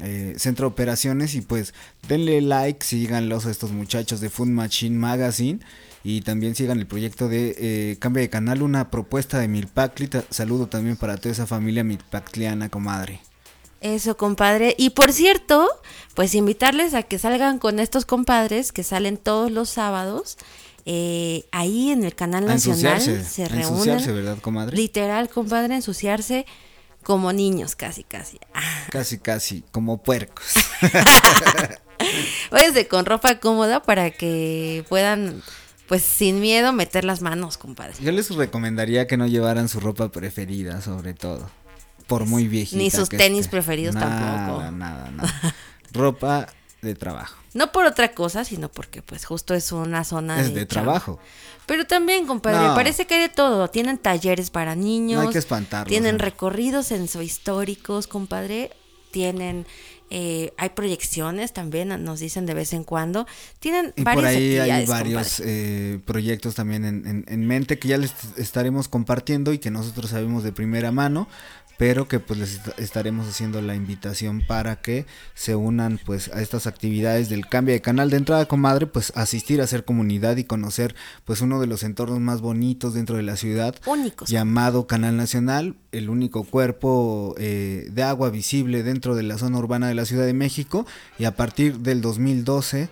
[SPEAKER 4] eh, centro de operaciones. Y pues denle like, síganlos a estos muchachos de Fun Machine Magazine. Y también sigan el proyecto de eh, Cambia de Canal, una propuesta de Milpactli. Saludo también para toda esa familia milpactliana, comadre.
[SPEAKER 3] Eso, compadre. Y por cierto, pues invitarles a que salgan con estos compadres que salen todos los sábados. eh, ahí en el canal nacional
[SPEAKER 4] ensuciarse,
[SPEAKER 3] se reúnen.
[SPEAKER 4] ¿verdad, comadre?
[SPEAKER 3] Literal, compadre, ensuciarse como niños, casi, casi.
[SPEAKER 4] Casi, casi, como puercos.
[SPEAKER 3] Váyanse con ropa cómoda para que puedan, pues sin miedo, meter las manos, compadre.
[SPEAKER 4] Yo les recomendaría que no llevaran su ropa preferida, sobre todo. Por muy viejita.
[SPEAKER 3] Ni sus
[SPEAKER 4] que
[SPEAKER 3] tenis
[SPEAKER 4] esté.
[SPEAKER 3] preferidos
[SPEAKER 4] Nada,
[SPEAKER 3] tampoco.
[SPEAKER 4] Nada, nada. ropa de trabajo.
[SPEAKER 3] No por otra cosa, sino porque pues justo es una zona
[SPEAKER 4] es de trabajo.
[SPEAKER 3] Pero también, compadre,
[SPEAKER 4] No.
[SPEAKER 3] parece que hay de todo. Tienen talleres para niños.
[SPEAKER 4] No hay que espantarlos,
[SPEAKER 3] Tienen
[SPEAKER 4] ¿eh?
[SPEAKER 3] recorridos históricos, compadre. Tienen, eh, hay proyecciones también, nos dicen de vez en cuando. Tienen
[SPEAKER 4] Y
[SPEAKER 3] varias
[SPEAKER 4] por ahí hay varios eh, proyectos también en, en- en mente que ya les estaremos compartiendo y que nosotros sabemos de primera mano, pero que pues les est- estaremos haciendo la invitación para que se unan pues a estas actividades del cambio de canal de entrada comadre, pues asistir a hacer comunidad y conocer pues uno de los entornos más bonitos dentro de la ciudad
[SPEAKER 3] Únicos.
[SPEAKER 4] llamado Canal Nacional, el único cuerpo eh, de agua visible dentro de la zona urbana de la Ciudad de México y a partir del 2012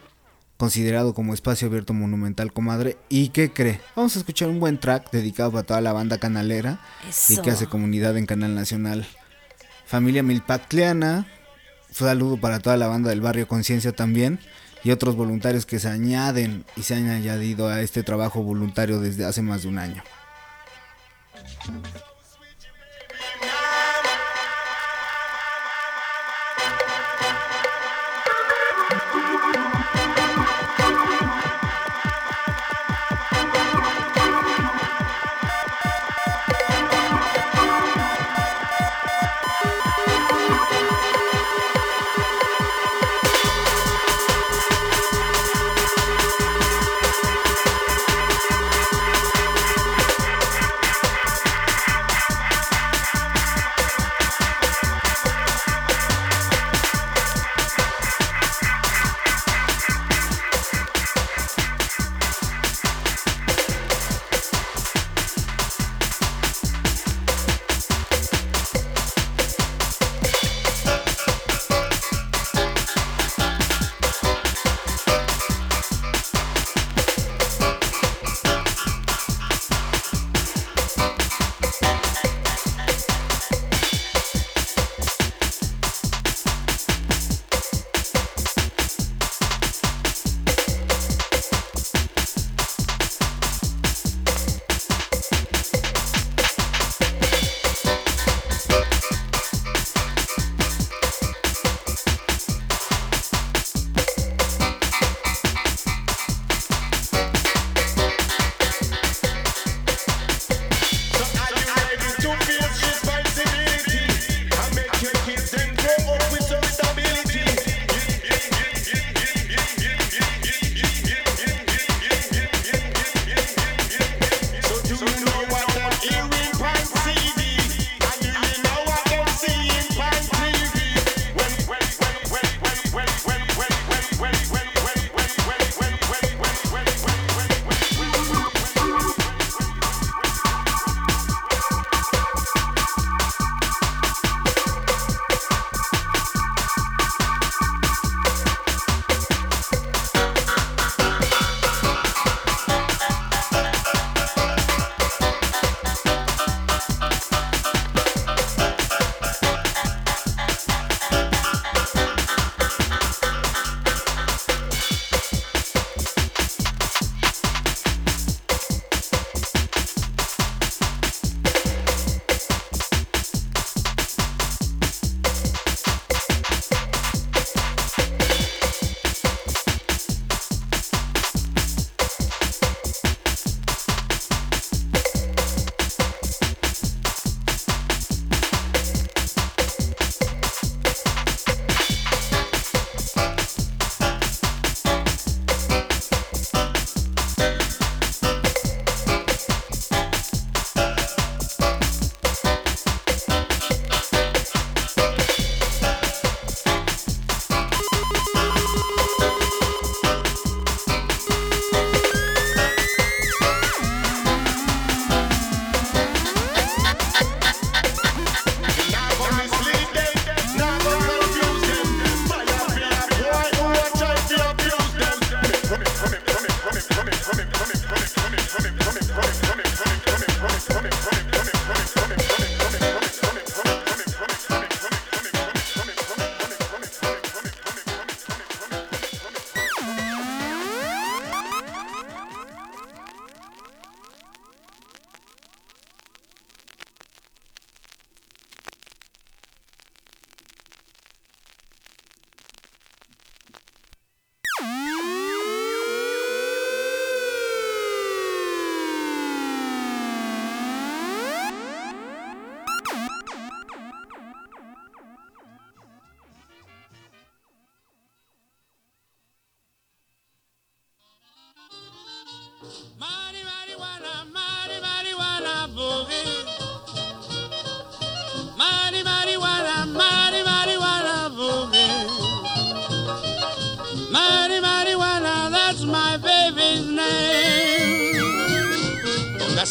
[SPEAKER 4] considerado como espacio abierto monumental comadre. Y qué cree vamos a escuchar un buen track dedicado para toda la banda canalera y que hace comunidad en Canal Nacional. Familia milpactliana saludo para toda la banda del barrio Conciencia también y otros voluntarios que se añaden y se han añadido a este trabajo voluntario desde hace más de un año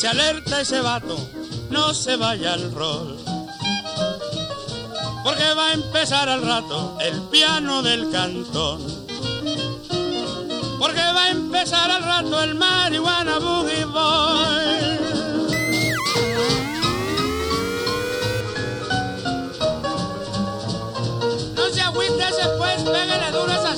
[SPEAKER 10] alerta ese vato, no se vaya al rol. Porque va a empezar al rato el piano del cantón. Porque va a empezar al rato el marihuana boogie boy. No se agüite ese pues, pégale duro esas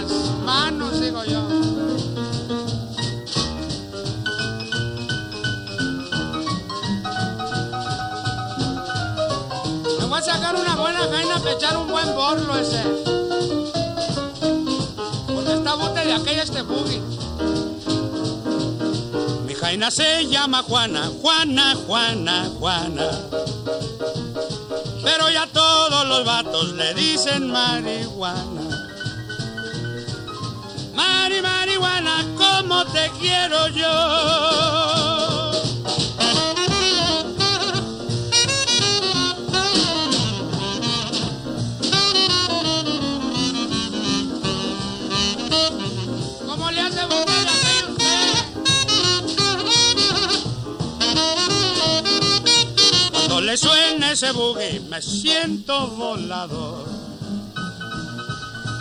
[SPEAKER 10] las manos, digo yo. Me voy a sacar una buena jaina para echar un buen borlo ese. Porque está bote de aquella este boogie. Mi jaina se llama Juana, Juana, Juana, Juana. Pero ya todos los vatos le dicen marihuana. Mari, marihuana, como te quiero yo. Cuando le suena ese boogie me siento volador.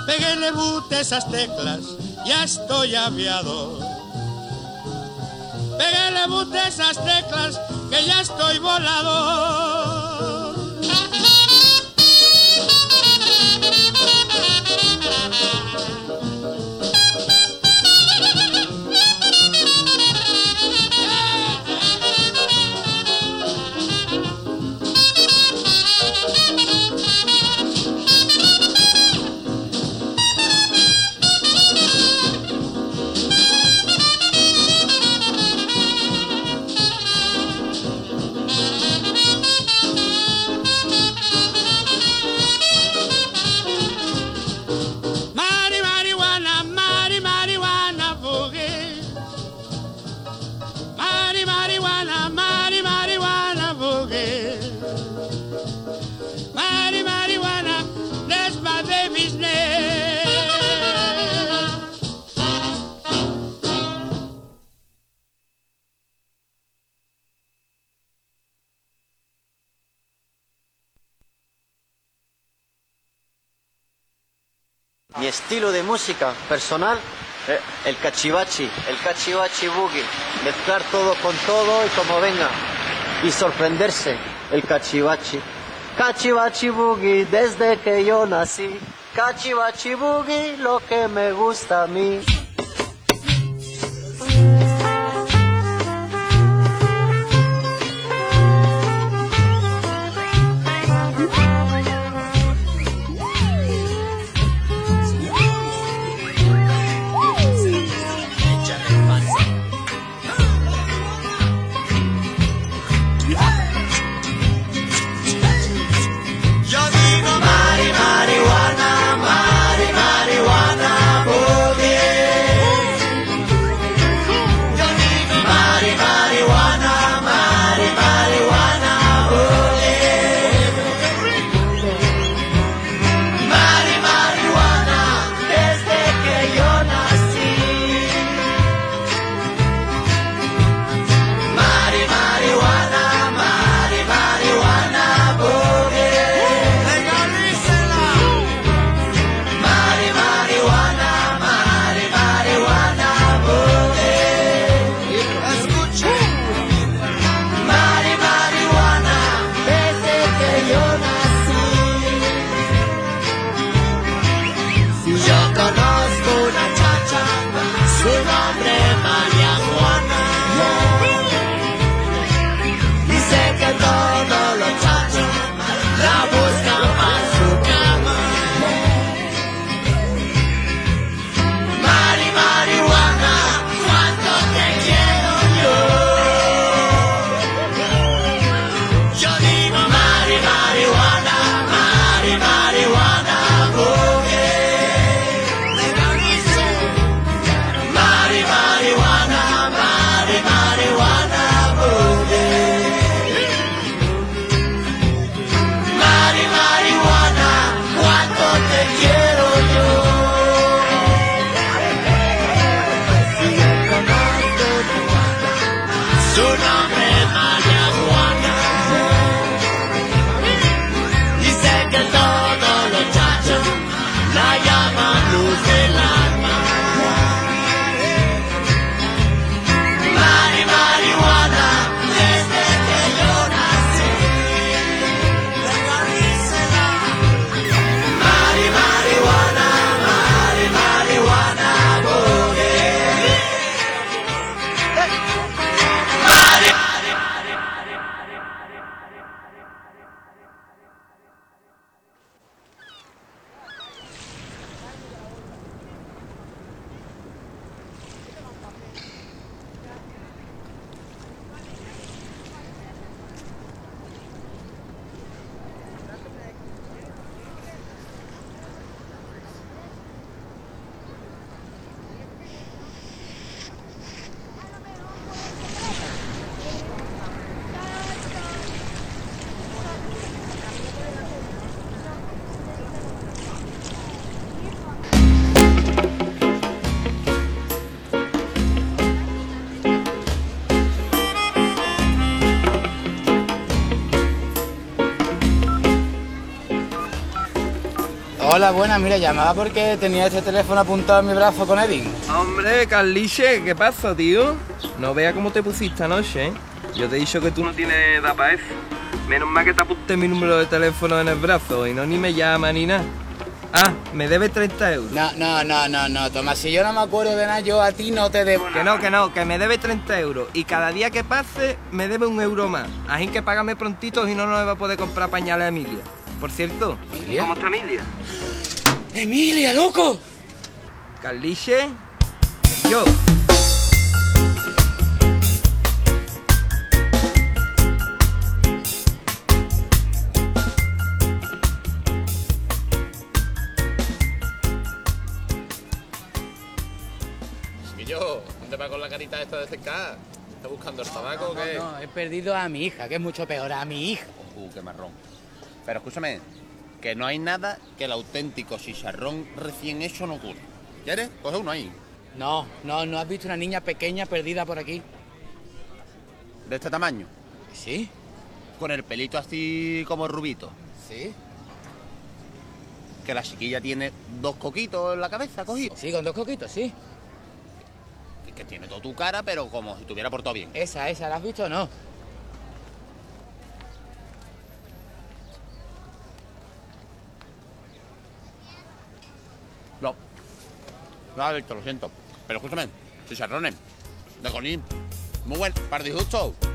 [SPEAKER 10] Péguele bute esas teclas, ya estoy aviador. Péguele bute esas teclas, que ya estoy volador.
[SPEAKER 11] Estilo de música personal, eh, el cachivachi, el cachivachi boogie. Mezclar todo con todo y como venga. Y sorprenderse, el cachivachi. Cachivachi boogie desde que yo nací. Cachivachi boogie, lo que me gusta a mí.
[SPEAKER 5] Hola, buenas, mira, llamaba porque tenía este teléfono apuntado en mi brazo con Edin.
[SPEAKER 12] Hombre, Carliche, ¿qué pasa, tío? No vea cómo te pusiste anoche, ¿eh? Yo te he dicho que tú no tienes edad para eso. Menos mal que te apunté mi número de teléfono en el brazo y no ni me llama ni nada. Ah, me debes 30 euros.
[SPEAKER 5] No, no, no, no, no, Tomás, si yo no me acuerdo de nada, yo a ti no te debo
[SPEAKER 12] Que no, que no, que me debe 30 euros. Y cada día que pase, me debe un euro más. Así que págame prontito y no nos va a poder comprar pañales a Emilia. Por cierto, ¿cómo está Emilia?
[SPEAKER 5] ¡Emilia, loco!
[SPEAKER 12] Carliche, yo.
[SPEAKER 13] Chiquillo, ¿dónde va con la carita esta de cerca? ¿Está buscando el tabaco o qué?
[SPEAKER 5] No, no, he perdido a mi hija, que es mucho peor, a mi hija.
[SPEAKER 13] Uh, qué marrón. Pero escúchame, que no hay nada que el auténtico chicharrón recién hecho no cure. ¿Quieres? Coge uno ahí.
[SPEAKER 5] No, no, ¿no has visto una niña pequeña perdida por aquí?
[SPEAKER 13] ¿De este tamaño?
[SPEAKER 5] Sí.
[SPEAKER 13] Con el pelito así como rubito.
[SPEAKER 5] Sí.
[SPEAKER 13] Que la chiquilla tiene dos coquitos en la cabeza cogidos.
[SPEAKER 5] Sí, con dos coquitos, sí.
[SPEAKER 13] Que tiene toda tu cara, pero como si estuviera por todo bien.
[SPEAKER 5] Esa, esa, ¿la has visto o? No.
[SPEAKER 13] No, Víctor, lo siento. Pero escúchame, chicharrones. De conín. Muy buen, par de.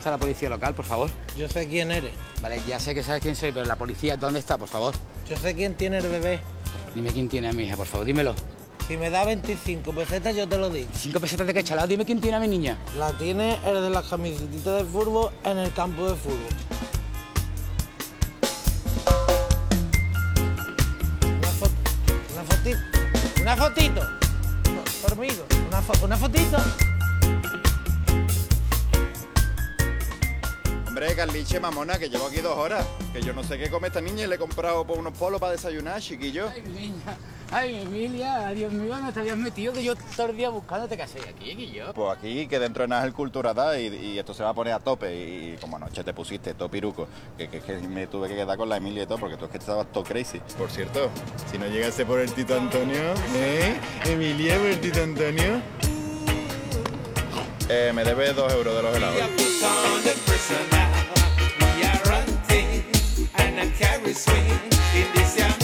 [SPEAKER 5] Está la policía local, por favor?
[SPEAKER 14] Yo sé quién eres.
[SPEAKER 5] Vale, ya sé que sabes quién soy, pero la policía, ¿dónde está, por favor?
[SPEAKER 14] Yo sé quién tiene el bebé.
[SPEAKER 5] Dime quién tiene a mi hija, por favor, dímelo.
[SPEAKER 14] Si me da 25 pesetas, yo te lo digo.
[SPEAKER 5] ¿Cinco pesetas de qué, chalado? Dime quién tiene a mi niña.
[SPEAKER 14] La tiene el de las camisetitas de fútbol en el campo de fútbol. Una foto. Una fotito. Una fotito. Una, fo- una fotito.
[SPEAKER 15] Hombre, Carliche, mamona, que llevo aquí dos horas. Que yo no sé qué come esta niña y le he comprado por unos polos para desayunar, chiquillo.
[SPEAKER 5] Ay, niña. Ay, Emilia, Dios mío, no te habías metido que yo todo el día buscándote que hacéis aquí, yo.
[SPEAKER 15] Pues aquí, que dentro de nada es el Cultura da y, y esto se va a poner a tope. Y, como anoche te pusiste todo piruco, que, que, que me tuve que quedar con la Emilia y todo, porque tú es que estabas todo crazy. Por cierto, si no llegase por el Tito Antonio, ¿eh? Emilia, por el Tito Antonio. Eh, me debe dos euros de los helados.
[SPEAKER 16] and carry swing.
[SPEAKER 3] In this young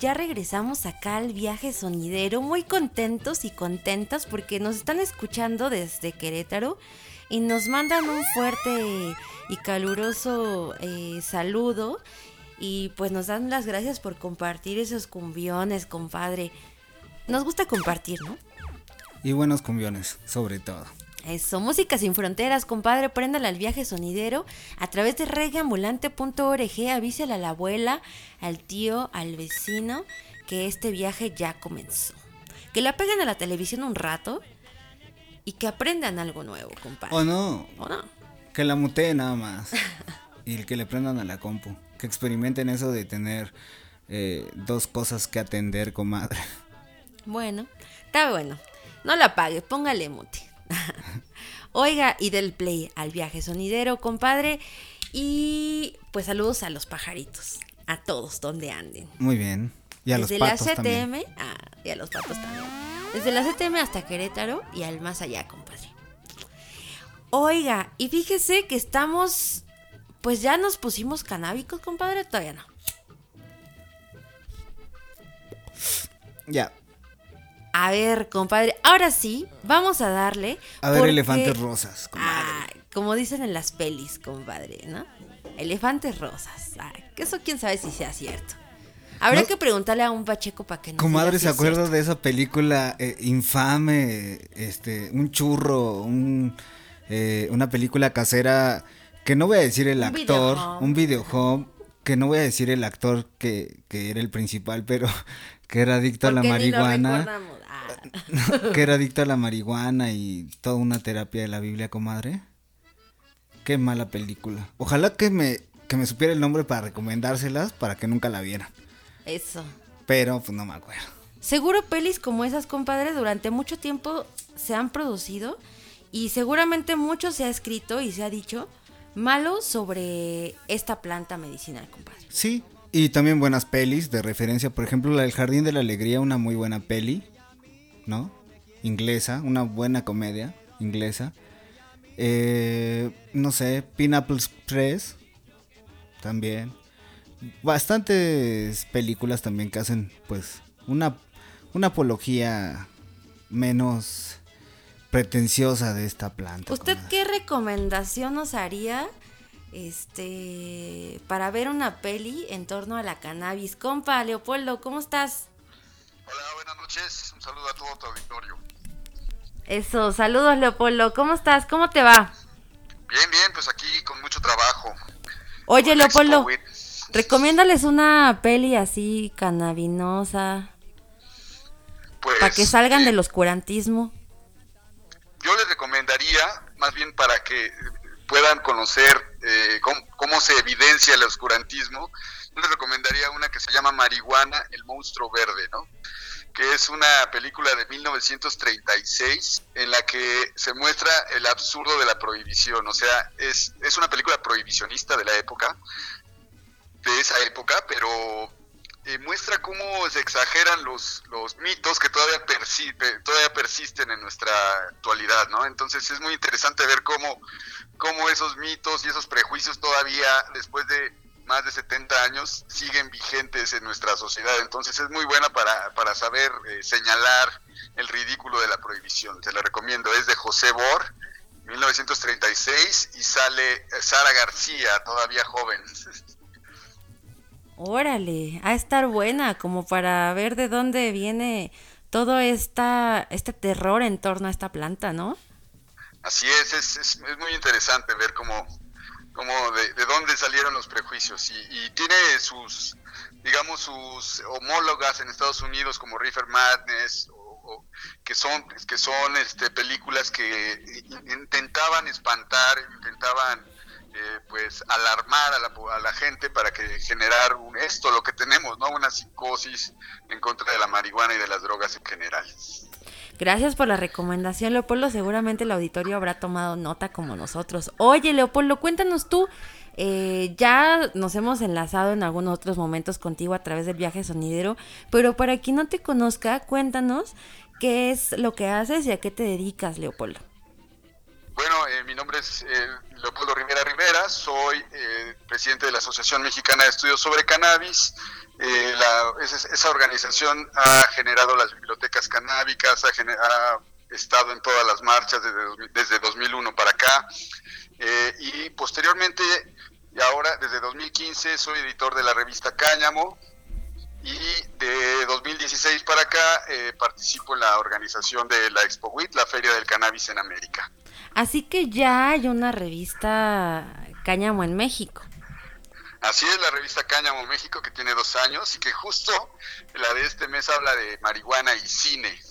[SPEAKER 3] Ya regresamos acá al viaje sonidero, muy contentos y contentas porque nos están escuchando desde Querétaro y nos mandan un fuerte y caluroso eh, saludo y pues nos dan las gracias por compartir esos cumbiones, compadre. Nos gusta compartir, ¿no?
[SPEAKER 4] Y buenos cumbiones, sobre todo.
[SPEAKER 3] Eso, Música Sin Fronteras, compadre, préndale al viaje sonidero a través de reggaeambulante.org, avísale a la abuela, al tío, al vecino, que este viaje ya comenzó. Que la peguen a la televisión un rato y que aprendan algo nuevo, compadre.
[SPEAKER 4] O no.
[SPEAKER 3] O no.
[SPEAKER 4] Que la mutee nada más. y que le prendan a la compu. Que experimenten eso de tener eh, dos cosas que atender, comadre.
[SPEAKER 3] Bueno, está bueno. No la pague, póngale mute. Oiga, y del play al viaje sonidero, compadre. Y pues saludos a los pajaritos. A todos donde anden.
[SPEAKER 4] Muy bien. Y a
[SPEAKER 3] Desde
[SPEAKER 4] los patos
[SPEAKER 3] la CTM,
[SPEAKER 4] también.
[SPEAKER 3] ah, y a los patos también. Desde la CTM hasta Querétaro y al más allá, compadre. Oiga, y fíjese que estamos, pues ya nos pusimos canábicos, compadre, todavía no.
[SPEAKER 4] Ya.
[SPEAKER 3] A ver, compadre, ahora sí, vamos a darle.
[SPEAKER 4] A ver,
[SPEAKER 3] porque-
[SPEAKER 4] elefantes rosas.
[SPEAKER 3] Ah, como dicen en las pelis, compadre, ¿no? Elefantes rosas. Ah, que eso quién sabe si sea cierto. Habría
[SPEAKER 4] No-
[SPEAKER 3] que preguntarle a un Pacheco para que nos
[SPEAKER 4] Comadre, ¿se acuerda de esa película eh, infame? Este, un churro, un, eh, una película casera que no voy a decir el actor, un videohome, que no voy a decir el actor que, que era el principal, pero que era adicto a la marihuana. que era adicto a la marihuana y toda una terapia de la Biblia, comadre. Qué mala película. Ojalá que me, que me supiera el nombre para recomendárselas para que nunca la viera.
[SPEAKER 3] Eso.
[SPEAKER 4] Pero pues no me acuerdo.
[SPEAKER 3] Seguro pelis como esas, compadre, durante mucho tiempo se han producido y seguramente mucho se ha escrito y se ha dicho malo sobre esta planta medicinal, compadre.
[SPEAKER 4] Sí, y también buenas pelis de referencia. Por ejemplo, la del Jardín de la Alegría, una muy buena peli, ¿no? Inglesa, una buena comedia inglesa. Eh, no sé, Pineapple Express, también. Bastantes películas también que hacen, pues, una, una apología menos pretenciosa de esta planta.
[SPEAKER 3] ¿Usted qué recomendación nos haría este para ver una peli en torno a la cannabis? Compa, Leopoldo, ¿cómo estás?
[SPEAKER 17] Buenas noches, un saludo a todo tu auditorio.
[SPEAKER 3] Eso, saludos Leopoldo, ¿cómo estás? ¿Cómo te va?
[SPEAKER 17] Bien, bien, pues aquí con mucho trabajo.
[SPEAKER 3] Oye, Leopoldo, recomiéndales una peli así cannabinosa
[SPEAKER 17] Pues
[SPEAKER 3] para que salgan del oscurantismo.
[SPEAKER 17] yo les recomendaría, más bien para que puedan conocer eh, cómo, cómo se evidencia el oscurantismo, les recomendaría una que se llama Marihuana, el monstruo verde, ¿no? que es una película de 1936 en la que se muestra el absurdo de la prohibición, o sea, es, es una película prohibicionista de la época, de esa época, pero eh, muestra cómo se exageran los, los mitos que todavía, persi- pe- todavía persisten en nuestra actualidad, ¿no? Entonces es muy interesante ver cómo, cómo esos mitos y esos prejuicios todavía, después de más de 70 años, siguen vigentes en nuestra sociedad. Entonces es muy buena para, para saber eh, señalar el ridículo de la prohibición. Te la recomiendo. Es de José Bor, 1936, y sale eh, Sara García, todavía joven.
[SPEAKER 3] Órale, a estar buena como para ver de dónde viene todo esta, este terror en torno a esta planta, ¿no?
[SPEAKER 17] Así es, es, es, es muy interesante ver cómo, cómo de, de dónde salieron los prejuicios y, y tiene sus, digamos, sus homólogas en Estados Unidos como Reefer Madness, o- que son, que son este, películas que intentaban espantar, intentaban eh, pues alarmar a la, a la gente para que generar un, esto, lo que tenemos, ¿no? Una psicosis en contra de la marihuana y de las drogas en general.
[SPEAKER 3] Gracias por la recomendación, Leopoldo. Seguramente el auditorio habrá tomado nota como nosotros. Oye, Leopoldo, cuéntanos tú. eh, ya nos hemos enlazado en algunos otros momentos contigo a través del viaje sonidero, pero para quien no te conozca, cuéntanos qué es lo que haces y a qué te dedicas, Leopoldo.
[SPEAKER 17] Bueno, eh, mi nombre es eh, Leopoldo Rivera Rivera, soy eh, presidente de la Asociación Mexicana de Estudios sobre Cannabis. Eh, la- esa, organización ha generado las bibliotecas canábicas, ha, ha estado en todas las marchas desde, desde 2001 para acá. Eh, y posteriormente, y ahora desde 2015, soy editor de la revista Cáñamo. Y de 2016 para acá eh, participo en la organización de la Expo WIT, la Feria del Cannabis en América.
[SPEAKER 3] Así que ya hay una revista Cáñamo en México.
[SPEAKER 17] Así es la revista Cáñamo México que tiene dos años y que justo la de este mes habla de marihuana y cine.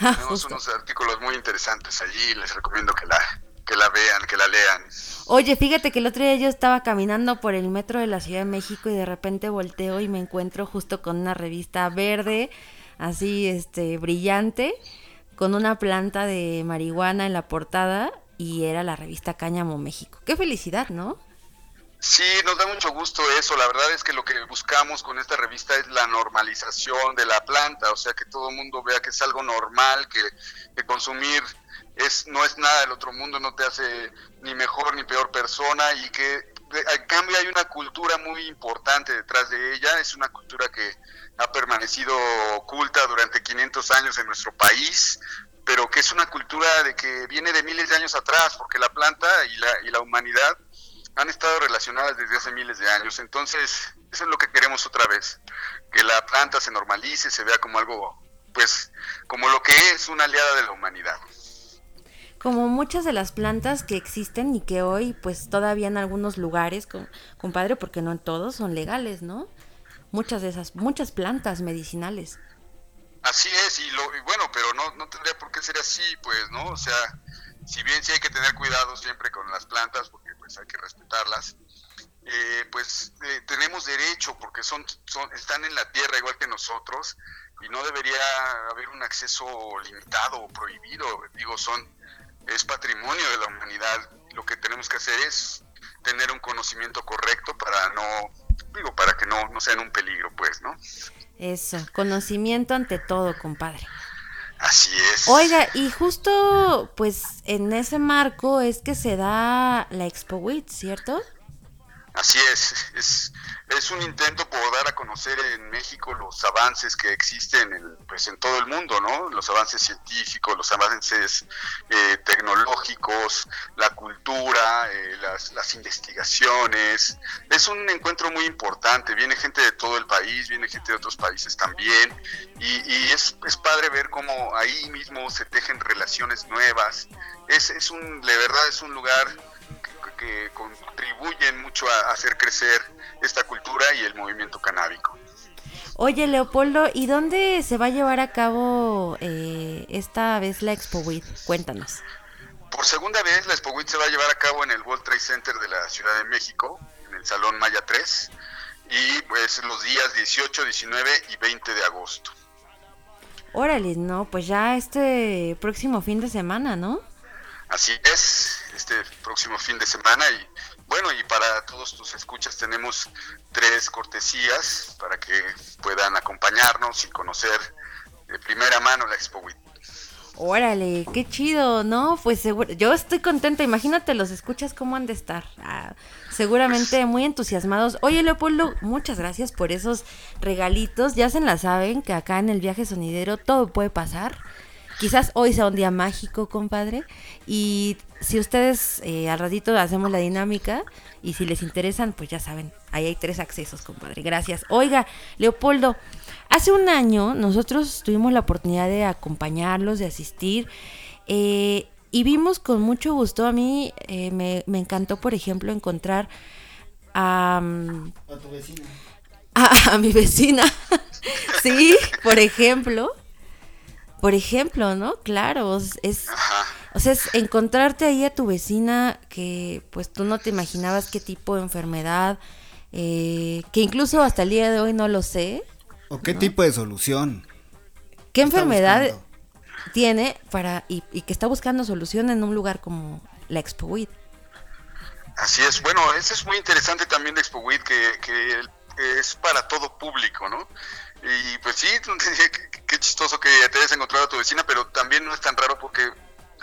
[SPEAKER 3] Ah,
[SPEAKER 17] Tenemos
[SPEAKER 3] justo.
[SPEAKER 17] unos artículos muy interesantes allí, les recomiendo que la, que la vean, que la lean.
[SPEAKER 3] Oye, fíjate que el otro día yo estaba caminando por el metro de la Ciudad de México y de repente volteo y me encuentro justo con una revista verde, así, este, brillante, con una planta de marihuana en la portada y era la revista Cáñamo México. Qué felicidad, ¿no?
[SPEAKER 17] Sí, nos da mucho gusto eso. La verdad es que lo que buscamos con esta revista es la normalización de la planta, o sea, que todo el mundo vea que es algo normal, que, que consumir es no es nada del otro mundo, no te hace ni mejor ni peor persona y que en cambio hay una cultura muy importante detrás de ella, es una cultura que ha permanecido oculta durante 500 años en nuestro país, pero que es una cultura de que viene de miles de años atrás, porque la planta y la, y la humanidad han estado relacionadas desde hace miles de años. Entonces, eso es lo que queremos otra vez, que la planta se normalice, se vea como algo, pues, como lo que es una aliada de la humanidad.
[SPEAKER 3] Como muchas de las plantas que existen y que hoy, pues todavía en algunos lugares, com- compadre, porque no en todos, son legales, ¿no? Muchas de esas, muchas plantas medicinales.
[SPEAKER 17] Así es, y, lo, y bueno, pero no, no tendría por qué ser así, pues, ¿no? O sea, si bien sí hay que tener cuidado siempre con las plantas, porque pues hay que respetarlas, eh, pues eh, tenemos derecho, porque son, son están en la tierra igual que nosotros, y no debería haber un acceso limitado o prohibido, digo, son es patrimonio de la humanidad. Lo que tenemos que hacer es tener un conocimiento correcto para no, digo, para que no, no sean un peligro, pues, ¿no?
[SPEAKER 3] Eso, conocimiento ante todo, compadre.
[SPEAKER 17] Así es.
[SPEAKER 3] Oiga, y justo pues en ese marco es que se da la Expo WIT, ¿cierto?
[SPEAKER 17] Así es, es, es un intento por dar a conocer en México los avances que existen en, pues en todo el mundo, ¿no? Los avances científicos, los avances eh, tecnológicos, la cultura, eh, las, las investigaciones. Es un encuentro muy importante, viene gente de todo el país, viene gente de otros países también, y, y es, es padre ver cómo ahí mismo se tejen relaciones nuevas. Es, es un, de verdad es un lugar que contribuyen mucho a hacer crecer esta cultura y el movimiento canábico.
[SPEAKER 3] Oye, Leopoldo, ¿y dónde se va a llevar a cabo eh, esta vez la Expo WIT? Cuéntanos.
[SPEAKER 17] Por segunda vez, la Expo WIT se va a llevar a cabo en el World Trade Center de la Ciudad de México, en el Salón Maya 3, y pues los días 18, 19 y 20 de agosto.
[SPEAKER 3] Órale, no, pues ya este próximo fin de semana, ¿no?
[SPEAKER 17] Así es, este próximo fin de semana y bueno, y para todos tus escuchas tenemos tres cortesías para que puedan acompañarnos y conocer de primera mano la Expo WIT.
[SPEAKER 3] Órale, qué chido, ¿no? Pues seguro, yo estoy contenta, imagínate, los escuchas cómo han de estar. Ah, seguramente muy entusiasmados. Oye, Leopoldo, muchas gracias por esos regalitos. Ya se la saben que acá en el viaje sonidero todo puede pasar. Quizás hoy sea un día mágico, compadre. Y si ustedes eh, al ratito hacemos la dinámica y si les interesan, pues ya saben, ahí hay tres accesos, compadre. Gracias. Oiga, Leopoldo, hace un año nosotros tuvimos la oportunidad de acompañarlos, de asistir. eh, y vimos con mucho gusto, a mí eh, me, me encantó, por ejemplo, encontrar a, mm,
[SPEAKER 4] A tu vecina.
[SPEAKER 3] a, a mi vecina. sí, por ejemplo. Por ejemplo, ¿no? Claro, es, es- o sea, es encontrarte ahí a tu vecina que pues tú no te imaginabas qué tipo de enfermedad, eh, que incluso hasta el día de hoy no lo sé,
[SPEAKER 4] ¿O qué tipo de solución?
[SPEAKER 3] qué enfermedad
[SPEAKER 4] buscando?
[SPEAKER 3] tiene para y, y que está buscando solución en un lugar como la Expo WIT.
[SPEAKER 17] Así es, bueno, eso es muy interesante también de Expo WIT, que, que es para todo público, ¿no? Y pues sí, qué, qué chistoso que te hayas encontrado a tu vecina, pero también no es tan raro porque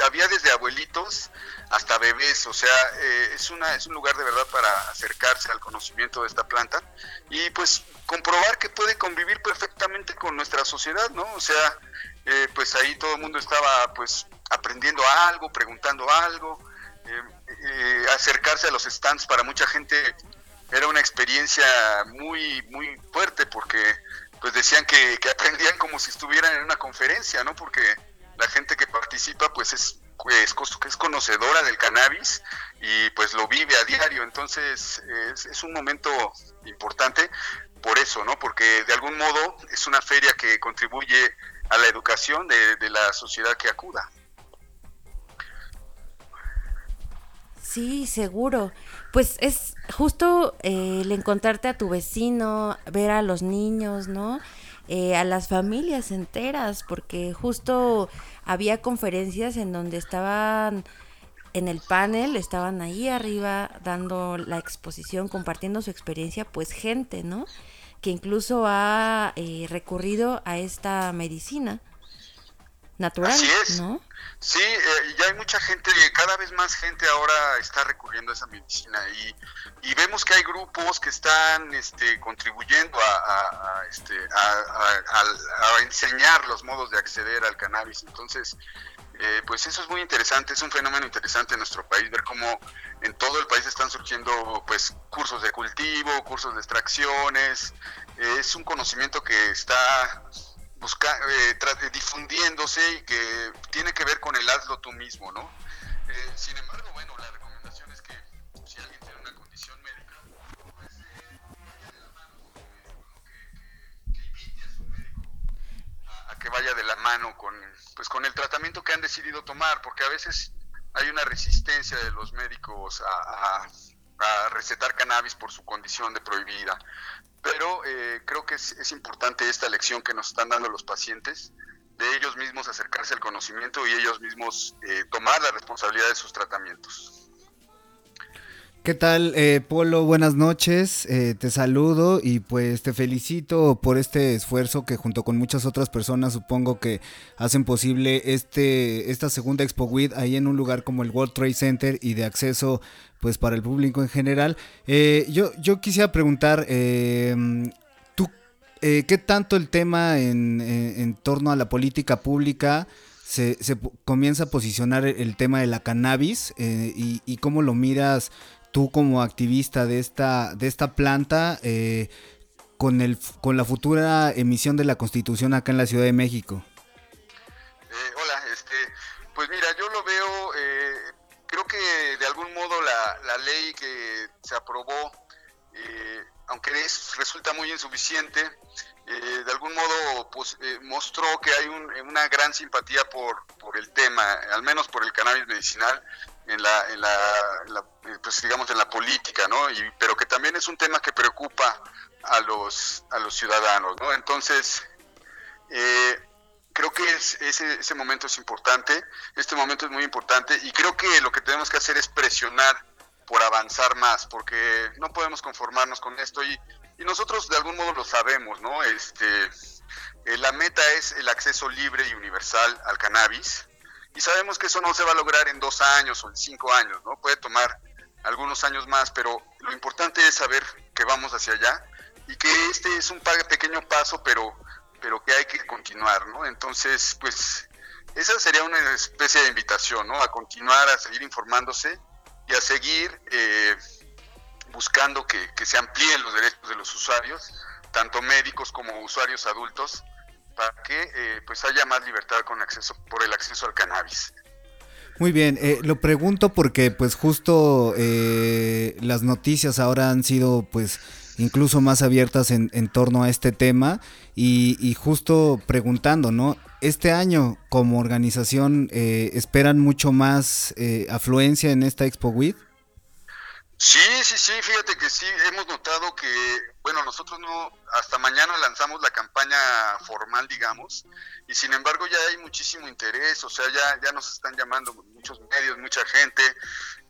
[SPEAKER 17] había desde abuelitos hasta bebés, o sea, eh, es, una, es un lugar de verdad para acercarse al conocimiento de esta planta y pues comprobar que puede convivir perfectamente con nuestra sociedad, ¿no? O sea, eh, pues ahí todo el mundo estaba pues aprendiendo algo, preguntando algo, eh, eh, acercarse a los stands para mucha gente era una experiencia muy muy fuerte porque pues decían que, que aprendían como si estuvieran en una conferencia, ¿no? Porque la gente que participa pues es cos- es conocedora del cannabis y pues lo vive a diario, entonces es, es un momento importante por eso, ¿no? Porque de algún modo es una feria que contribuye a la educación de, de la sociedad que acuda.
[SPEAKER 3] Sí, seguro. Pues es justo eh, el encontrarte a tu vecino, ver a los niños, ¿no? Eh, a las familias enteras, porque justo había conferencias en donde estaban en el panel, estaban ahí arriba dando la exposición, compartiendo su experiencia, pues gente, ¿no? Que incluso ha eh, recurrido a esta medicina natural,
[SPEAKER 17] Así es.
[SPEAKER 3] ¿no?
[SPEAKER 17] Sí, eh, ya hay mucha gente, cada vez más gente ahora está recurriendo a esa medicina y, y vemos que hay grupos que están este, contribuyendo a, a- a, este, a enseñar los modos de acceder al cannabis. Entonces, eh, pues eso es muy interesante, es un fenómeno interesante en nuestro país, ver cómo en todo el país están surgiendo pues cursos de cultivo, cursos de extracciones, eh, es un conocimiento que está busca, eh, difundiéndose y que tiene que ver con el hazlo tú mismo, ¿no? Eh, sin embargo, bueno, la recomendación es que si alguien tiene una condición médica, pues eh, de la mano que, invite a su médico a, que vaya de la mano con, pues, con el tratamiento que han decidido tomar, porque a veces hay una resistencia de los médicos a- a recetar cannabis por su condición de prohibida. Pero eh, creo que es, es importante esta lección que nos están dando los pacientes, de ellos mismos acercarse al conocimiento y ellos mismos eh, tomar la responsabilidad de sus tratamientos.
[SPEAKER 4] ¿Qué tal, eh, Polo? Buenas noches, eh, te saludo y pues te felicito por este esfuerzo que junto con muchas otras personas supongo que hacen posible este esta segunda Expo WID ahí en un lugar como el World Trade Center y de acceso pues para el público en general. Eh, yo, yo quisiera preguntar, eh, ¿tú eh, qué tanto el tema en, en- torno a la política pública se, se comienza a posicionar el, tema de la cannabis y cómo lo miras tú como activista de esta, de esta planta eh, con, el, con la futura emisión de la constitución acá en la Ciudad de México?
[SPEAKER 17] Eh, hola, este, pues mira, yo lo veo, eh, creo que de algún modo la, la ley que se aprobó, eh, aunque es, resulta muy insuficiente, eh, de algún modo pues, eh, mostró que hay un- una gran simpatía por, por el tema, al menos por el cannabis medicinal, en la, en la, en la, eh, pues digamos en la política, ¿no? Y, pero que también es un tema que preocupa a los, a los ciudadanos, ¿no? Entonces, eh, creo que es- ese, ese momento es importante, este momento es muy importante y creo que lo que tenemos que hacer es presionar por avanzar más, porque no podemos conformarnos con esto y, y nosotros de algún modo lo sabemos, ¿no? Este, eh, la meta es el acceso libre y universal al cannabis y sabemos que eso no se va a lograr en dos años o en cinco años, ¿no? Puede tomar algunos años más, pero lo importante es saber que vamos hacia allá y que este es un pequeño paso, pero, pero que hay que continuar, ¿no? Entonces, pues, esa sería una especie de invitación, ¿no? A continuar, a seguir informándose y a seguir eh, buscando que, que se amplíen los derechos de los usuarios, tanto médicos como usuarios adultos, para que eh, pues haya más libertad con acceso por el acceso al cannabis.
[SPEAKER 4] Muy bien, eh, lo pregunto porque pues justo eh, las noticias ahora han sido pues incluso más abiertas en, en torno a este tema y, justo preguntando, ¿no? Este año como organización eh, esperan mucho más eh, afluencia en esta Expo WID.
[SPEAKER 17] Sí, sí, sí, fíjate que sí, hemos notado que, bueno, nosotros no, hasta mañana lanzamos la campaña formal, digamos, y sin embargo ya hay muchísimo interés, o sea, ya, ya nos están llamando muchos medios, mucha gente,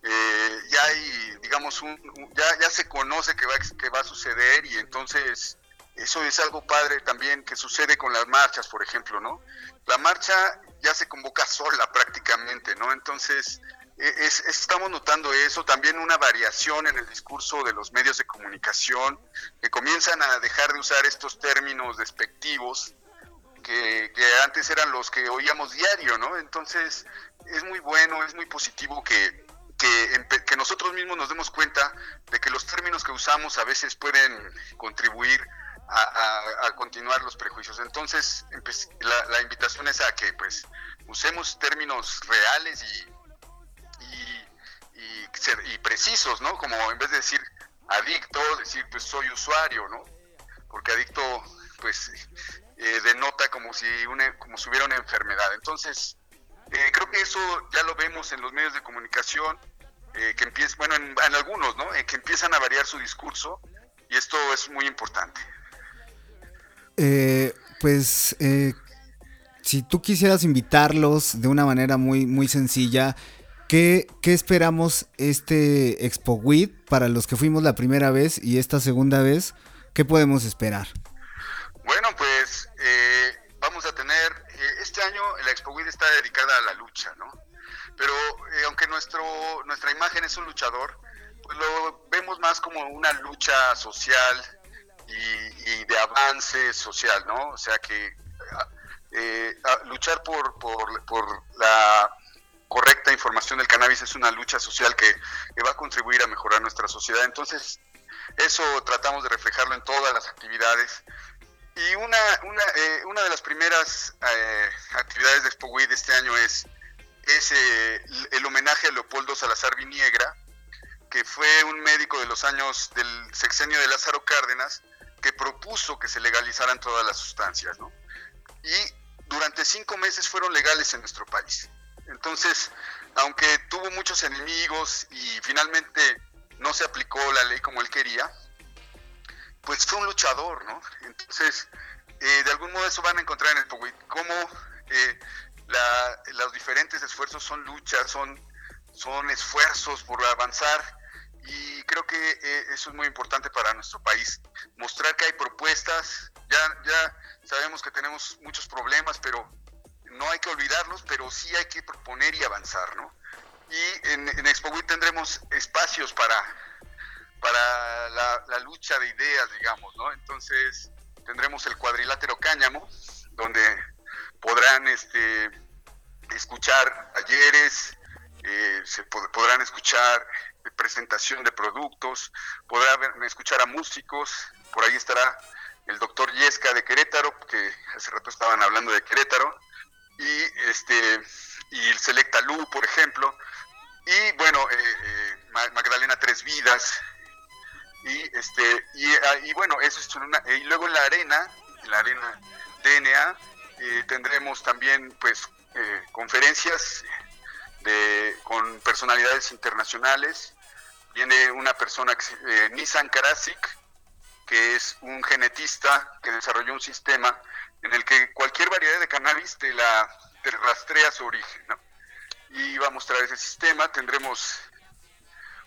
[SPEAKER 17] eh, ya hay, digamos, un, ya, ya se conoce que va, que va a suceder y entonces eso es algo padre también que sucede con las marchas, por ejemplo, ¿no? La marcha ya se convoca sola prácticamente, ¿no? Entonces, es- estamos notando eso, también una variación en el discurso de los medios de comunicación que comienzan a dejar de usar estos términos despectivos que, antes eran los que oíamos diario, ¿no? Entonces es muy bueno, es muy positivo que, que, que nosotros mismos nos demos cuenta de que los términos que usamos a veces pueden contribuir a, continuar los prejuicios. Entonces la, la invitación es a que pues usemos términos reales y, y, y precisos, ¿no? Como en vez de decir adicto, decir pues soy usuario, ¿no? Porque adicto, pues eh, denota como si, una, como si hubiera una enfermedad. Entonces, eh, creo que eso ya lo vemos en los medios de comunicación, eh, que empiezan, bueno, en, en algunos, ¿no? Eh, que empiezan a variar su discurso y esto es muy importante.
[SPEAKER 4] Pues si tú quisieras invitarlos de una manera muy, muy sencilla, ¿qué, qué esperamos este Expo para los que fuimos la primera vez y esta segunda vez? ¿Qué podemos esperar?
[SPEAKER 17] Bueno, pues eh, vamos a tener, eh, este año la Expo WID está dedicada a la lucha, ¿no? Pero eh, aunque nuestro, nuestra imagen es un luchador, pues lo vemos más como una lucha social y, y de avance social, ¿no? O sea que eh, a- luchar por, por, por la correcta información del cannabis es una lucha social que, va a contribuir a mejorar nuestra sociedad. Entonces, eso tratamos de reflejarlo en todas las actividades. Y una, una, eh, una de las primeras eh, actividades de Expo Weed de este año es, es eh, el homenaje a Leopoldo Salazar Viniegra, que fue un médico de los años del sexenio de Lázaro Cárdenas, que propuso que se legalizaran todas las sustancias, ¿no? Y durante cinco meses fueron legales en nuestro país. Entonces, aunque tuvo muchos enemigos y finalmente no se aplicó la ley como él quería, pues fue un luchador, ¿no? Entonces, eh, de algún modo eso van a encontrar en el Powit, cómo eh, los diferentes esfuerzos son luchas, son, son esfuerzos por avanzar y creo que eh, eso es muy importante para nuestro país, mostrar que hay propuestas, ya, ya sabemos que tenemos muchos problemas, pero no hay que olvidarlos, pero sí hay que proponer y avanzar, ¿no? Y en, en Expo tendremos espacios para, para la, lucha de ideas, digamos, ¿no? Entonces tendremos el cuadrilátero cáñamo, donde podrán este, escuchar talleres, eh, se pod- podrán escuchar presentación de productos, podrán escuchar a músicos, por ahí estará el doctor Yesca de Querétaro, que hace rato estaban hablando de Querétaro, y este y el Selecta Lu, por ejemplo, y bueno, eh, eh, Ma- Magdalena Tres Vidas, y este y, ah, y bueno, eso es una y luego en la arena, en la arena DNA eh, tendremos también pues eh, conferencias de con personalidades internacionales. Viene una persona que eh, Nissan Karasik, que es un genetista que desarrolló un sistema en el que cualquier variedad de cannabis te la te rastrea su origen. Y va a mostrar ese sistema. Tendremos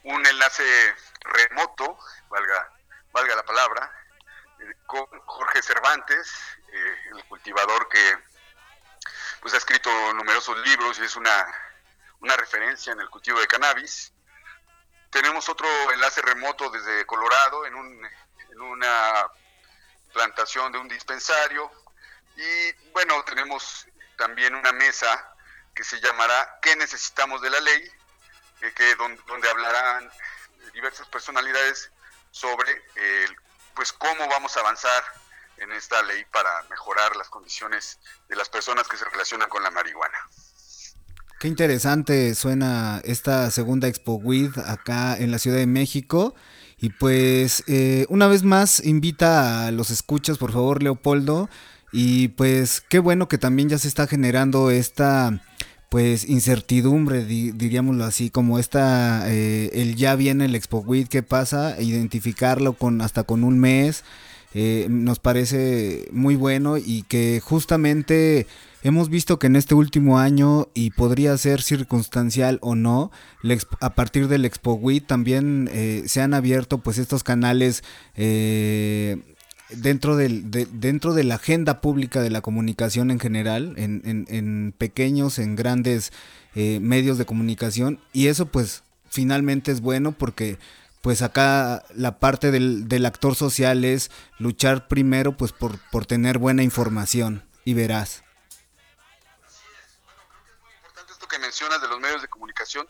[SPEAKER 17] un enlace remoto, valga, valga la palabra, eh, con Jorge Cervantes, eh, el cultivador que pues ha escrito numerosos libros y es una, una referencia en el cultivo de cannabis. Tenemos otro enlace remoto desde Colorado en una plantación de un dispensario. Y bueno, tenemos también una mesa que se llamará ¿Qué necesitamos de la ley? eh, que don- donde hablarán diversas personalidades sobre eh, pues cómo vamos a avanzar en esta ley para mejorar las condiciones de las personas que se relacionan con la marihuana.
[SPEAKER 4] Qué interesante suena esta segunda Expo WID acá en la Ciudad de México. Y pues eh, una vez más invita a los escuchas, por favor, Leopoldo. Y pues qué bueno que también ya se está generando esta pues incertidumbre, di- diríamoslo así, como esta, eh, el ya viene el Expo WID, ¿qué pasa? Identificarlo con hasta con un mes. eh, nos parece muy bueno y que justamente hemos visto que en este último año y podría ser circunstancial o no a partir del Expo WIT también eh, se han abierto pues estos canales eh, dentro del de- dentro de la agenda pública de la comunicación en general en, en- en pequeños en grandes eh, medios de comunicación y eso pues finalmente es bueno porque pues acá la parte del, del actor social es luchar primero pues por, por tener buena información y verás.
[SPEAKER 17] esto que mencionas de los medios de comunicación,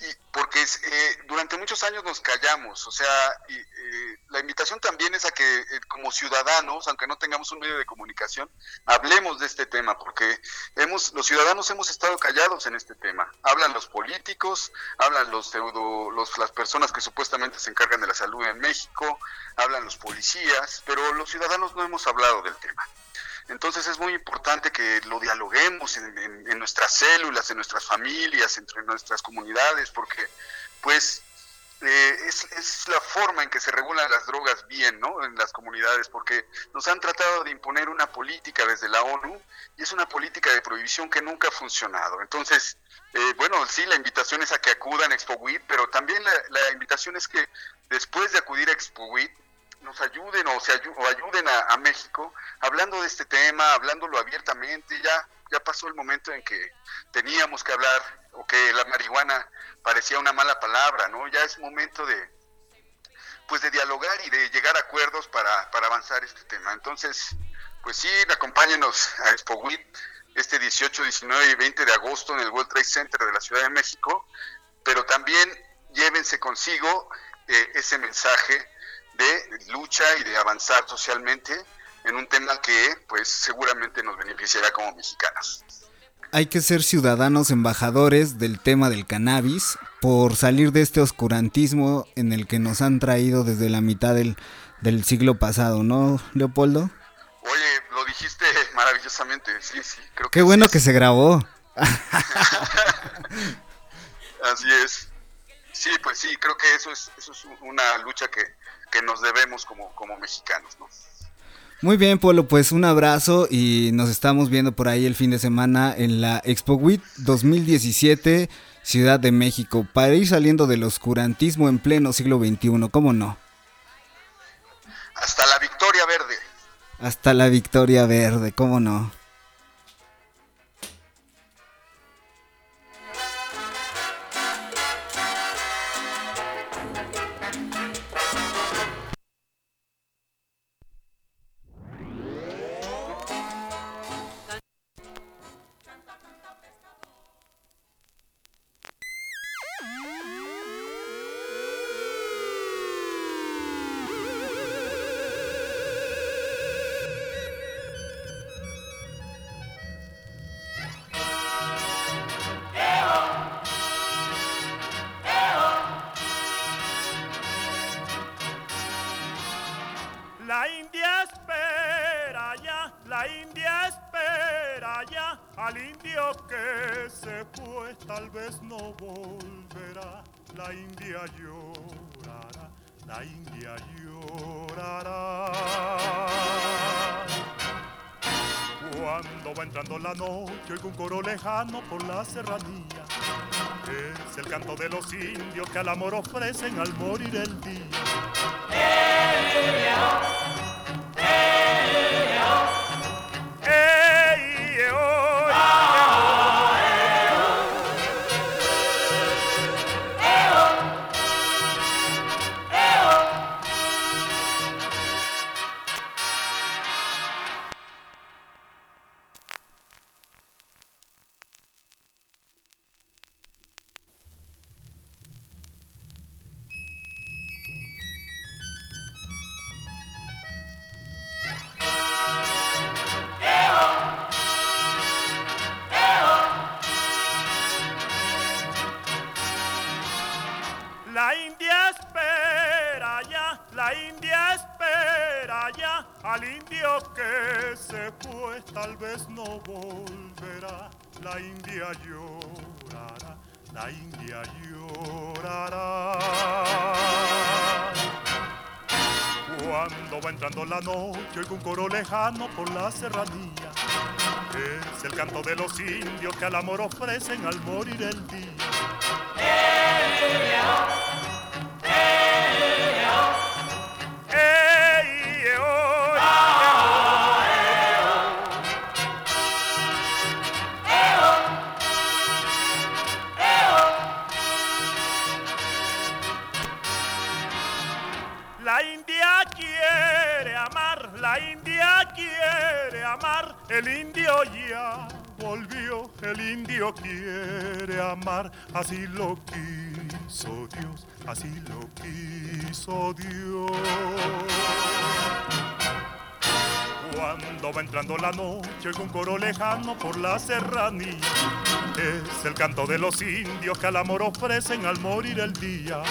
[SPEAKER 17] y porque eh, durante muchos años nos callamos, o sea, y, eh, la invitación también es a que eh, como ciudadanos, aunque no tengamos un medio de comunicación, hablemos de este tema, porque hemos, los ciudadanos hemos estado callados en este tema. Hablan los políticos, hablan los pseudo, los, las personas que supuestamente se encargan de la salud en México, hablan los policías, pero los ciudadanos no hemos hablado del tema. Entonces es muy importante que lo dialoguemos en, nuestras células, en nuestras familias, entre nuestras comunidades, porque pues eh, es, es la forma en que se regulan las drogas bien, ¿no? En las comunidades, porque nos han tratado de imponer una política desde la ONU y es una política de prohibición que nunca ha funcionado. Entonces, eh, bueno, sí, la invitación es a que acudan a ExpoWIT, pero también la, la invitación es que después de acudir a ExpoWIT, nos ayuden o, se ayu- o ayuden a, México hablando de este tema, hablándolo abiertamente. Ya, ya pasó el momento en que teníamos que hablar o que la marihuana parecía una mala palabra, ¿no? Ya es momento de pues de dialogar y de llegar a acuerdos para, para avanzar este tema. Entonces, pues sí, acompáñenos a ExpoWIT este 18, 19 y 20 de agosto en el World Trade Center de la Ciudad de México, pero también llévense consigo eh, ese mensaje de lucha y de avanzar socialmente en un tema que pues seguramente nos beneficiará como mexicanos.
[SPEAKER 4] Hay que ser ciudadanos embajadores del tema del cannabis por salir de este oscurantismo en el que nos han traído desde la mitad del, del siglo pasado, ¿no, Leopoldo?
[SPEAKER 17] Oye, lo dijiste maravillosamente, sí, sí, creo que
[SPEAKER 4] Qué bueno que se grabó.
[SPEAKER 17] así es. Sí, pues sí, creo que eso es, eso es una lucha que, que nos debemos como, como mexicanos, ¿no?
[SPEAKER 4] Muy bien, Polo, pues un abrazo y nos estamos viendo por ahí el fin de semana en la Expo WIT 2017, Ciudad de México, para ir saliendo del oscurantismo en pleno siglo XXI, ¿cómo no?
[SPEAKER 17] Hasta la victoria verde.
[SPEAKER 4] Hasta la victoria verde, ¿cómo no?
[SPEAKER 7] Volverá. La India llorará, la India llorará. Cuando va entrando la noche, oigo un coro lejano por la serranía. Es el canto de los indios que al amor ofrecen al morir el día. Ey, amor ofrecen al morir el día. La noche, oigo un coro lejano por la serranía. Es el canto de los indios que al amor ofrecen al morir el día.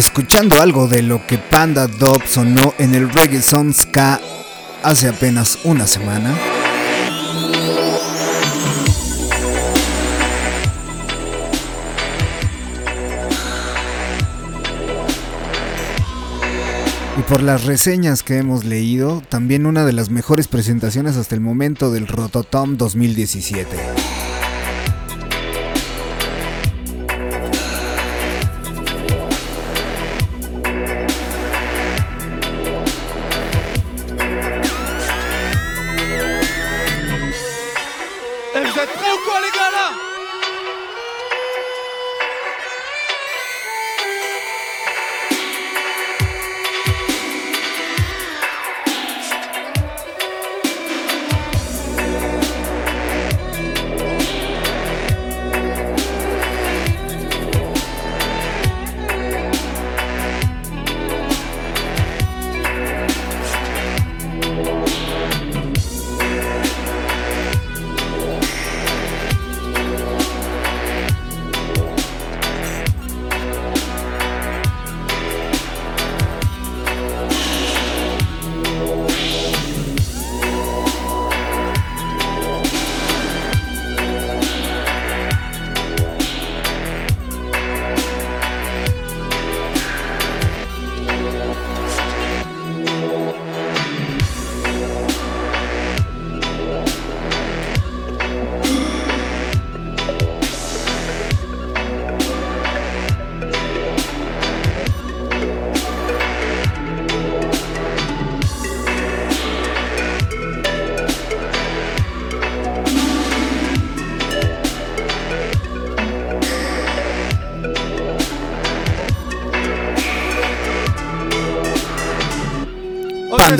[SPEAKER 4] Escuchando algo de lo que Panda Dub sonó en el Reggae Son Ska hace apenas una semana. Y por las reseñas que hemos leído, también una de las mejores presentaciones hasta el momento del Rototom 2017.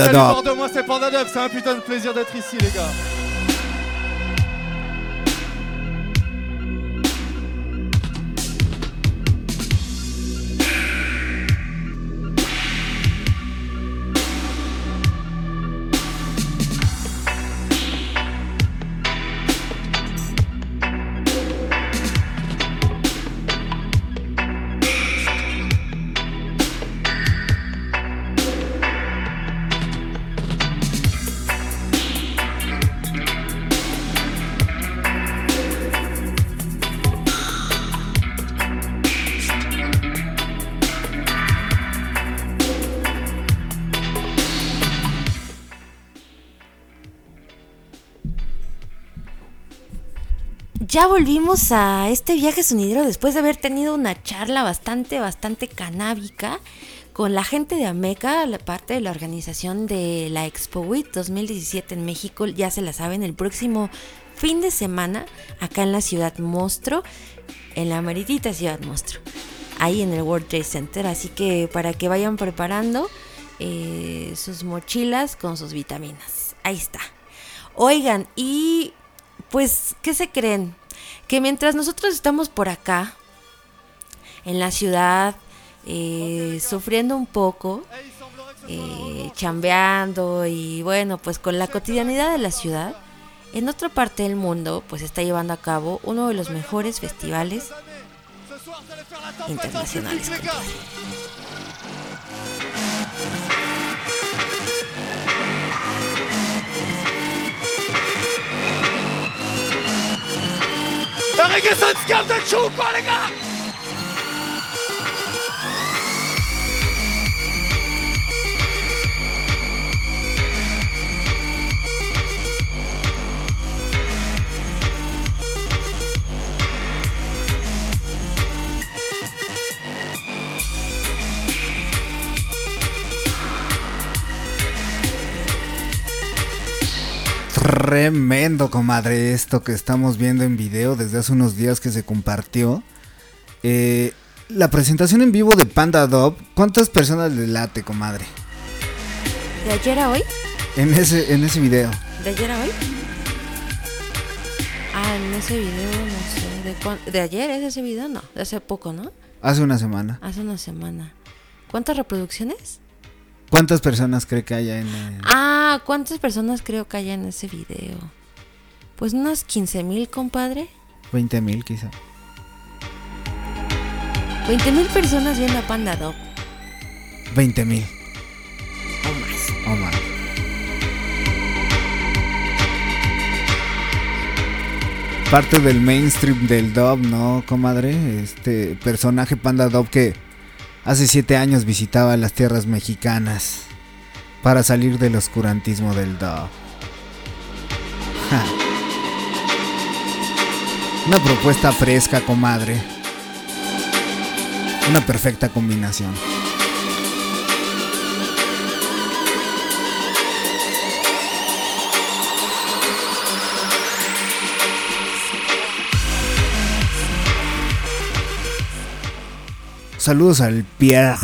[SPEAKER 4] Panda Dub.
[SPEAKER 18] Bordeaux, moi c'est Panda c'est un putain de plaisir d'être ici les gars.
[SPEAKER 3] Ya volvimos a este viaje sonidero después de haber tenido una charla bastante, bastante canábica con la gente de Ameca, la parte de la organización de la Expo WIT 2017 en México. Ya se la saben, el próximo fin de semana acá en la ciudad Monstruo, en la meritita ciudad Monstruo, ahí en el World Trade Center. Así que para que vayan preparando eh, sus mochilas con sus vitaminas. Ahí está. Oigan, y pues, ¿qué se creen? Que mientras nosotros estamos por acá, en la ciudad, eh, sufriendo un poco, eh, chambeando y bueno, pues con la cotidianidad de la ciudad, en otra parte del mundo, pues está llevando a cabo uno de los mejores festivales internacionales.
[SPEAKER 18] Ale gesetzt gab der Schuh, Kollege!
[SPEAKER 4] Tremendo, comadre, esto que estamos viendo en video desde hace unos días que se compartió. Eh, la presentación en vivo de Panda Dub, ¿cuántas personas le late, comadre?
[SPEAKER 3] ¿De ayer a hoy?
[SPEAKER 4] En ese, en ese video.
[SPEAKER 3] ¿De ayer a hoy? Ah, en ese video, no sé. ¿De, cuán- ¿De ayer es ese video? No, de hace poco, ¿no?
[SPEAKER 4] Hace una semana.
[SPEAKER 3] Hace una semana. ¿Cuántas reproducciones?
[SPEAKER 4] ¿Cuántas personas cree que haya en eh,
[SPEAKER 3] Ah, ¿cuántas personas creo que hay en ese video? Pues unas 15 mil, compadre.
[SPEAKER 4] 20 mil quizá?
[SPEAKER 3] 20 mil personas viendo a Panda Dog.
[SPEAKER 4] 20 mil.
[SPEAKER 3] O más.
[SPEAKER 4] O más. Parte del mainstream del dub, ¿no, comadre? Este personaje Panda Dub que hace siete años visitaba las tierras mexicanas para salir del oscurantismo del dub. Ja. Una propuesta fresca, comadre. Una perfecta combinación. Saludos al Pierre,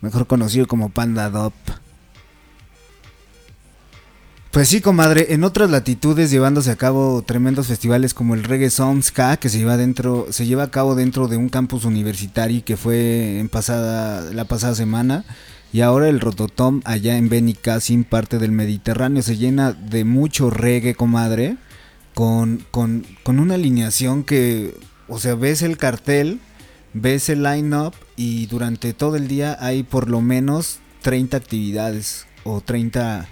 [SPEAKER 4] mejor conocido como Panda Dop. Pues sí, comadre, en otras latitudes llevándose a cabo tremendos festivales como el Reggae Sound Ska, que se lleva a cabo dentro de un campus universitario que fue la pasada semana. Y ahora el Rototom allá en Benicassim, parte del Mediterráneo, se llena de mucho reggae, comadre, con una alineación que, o sea, ves el cartel, ves el line-up y durante todo el día hay por lo menos 30 actividades o 30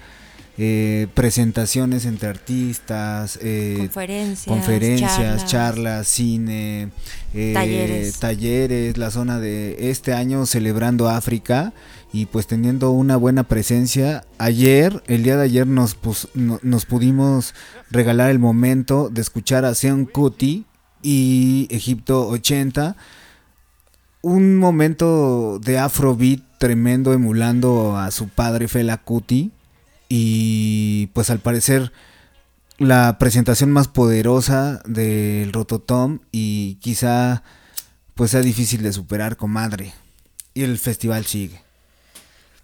[SPEAKER 4] eh, presentaciones entre artistas, eh,
[SPEAKER 3] Conferencias,
[SPEAKER 4] conferencias,
[SPEAKER 3] charlas.
[SPEAKER 4] charlas, cine, eh,
[SPEAKER 3] Talleres.
[SPEAKER 4] talleres, la zona de este año celebrando África y pues teniendo una buena presencia. Ayer, el día de ayer nos, pus- no- nos pudimos regalar el momento de escuchar a Sean Kuti y Egipto 80 un momento de afrobeat tremendo emulando a su padre Fela Kuti y pues al parecer la presentación más poderosa del Rototom y quizá pues sea difícil de superar comadre y el festival sigue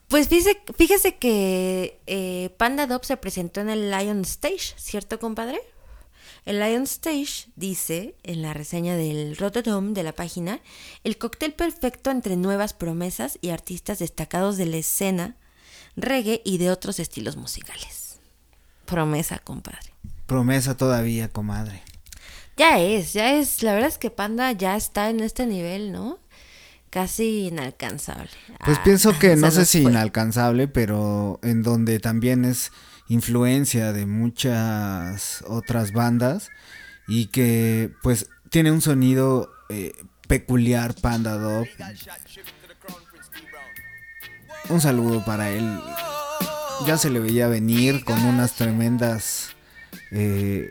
[SPEAKER 3] Pues fíjese, fíjese que eh, Panda Dub se presentó en el Lion Stage, ¿cierto, compadre? El Lion Stage dice, en la reseña del Rotterdam de la página, el cóctel perfecto entre nuevas promesas y artistas destacados de la escena, reggae y de otros estilos musicales. Promesa, compadre.
[SPEAKER 4] promesa todavía comadre
[SPEAKER 3] Ya es, ya es. La verdad es que Panda ya está en este nivel, ¿no? Casi inalcanzable.
[SPEAKER 4] Pues
[SPEAKER 3] Ah,
[SPEAKER 4] pienso que
[SPEAKER 3] se
[SPEAKER 4] no sé si
[SPEAKER 3] fue.
[SPEAKER 4] inalcanzable, pero en donde también es influencia de muchas otras bandas y que pues tiene un sonido eh, peculiar Panda Dog. Un saludo para él. Ya se le veía venir con unas tremendas... eh,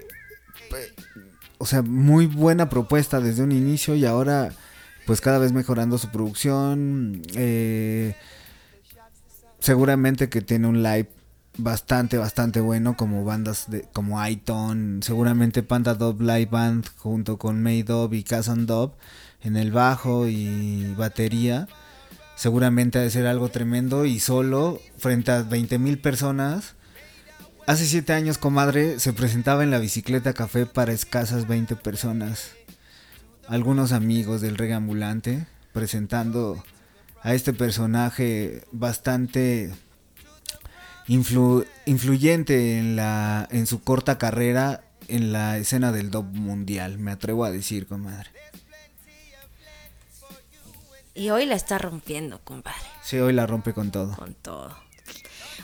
[SPEAKER 4] o sea, muy buena propuesta desde un inicio y ahora pues cada vez mejorando su producción. eh, seguramente que tiene un live bastante, bastante bueno como bandas de, como Iton, seguramente Panda Dub Live Band junto con May Dub y Kazan Dub en el bajo y batería. Seguramente ha de ser algo tremendo y solo frente a 20 mil personas. Hace 7 años, comadre, se presentaba en la bicicleta café para escasas 20 personas algunos amigos del reggae ambulante presentando a este personaje bastante influ- influyente en la en su corta carrera en la escena del dub mundial, me atrevo a decir, comadre.
[SPEAKER 3] Y hoy la está rompiendo, compadre.
[SPEAKER 4] Sí, hoy la rompe con todo.
[SPEAKER 3] Con todo.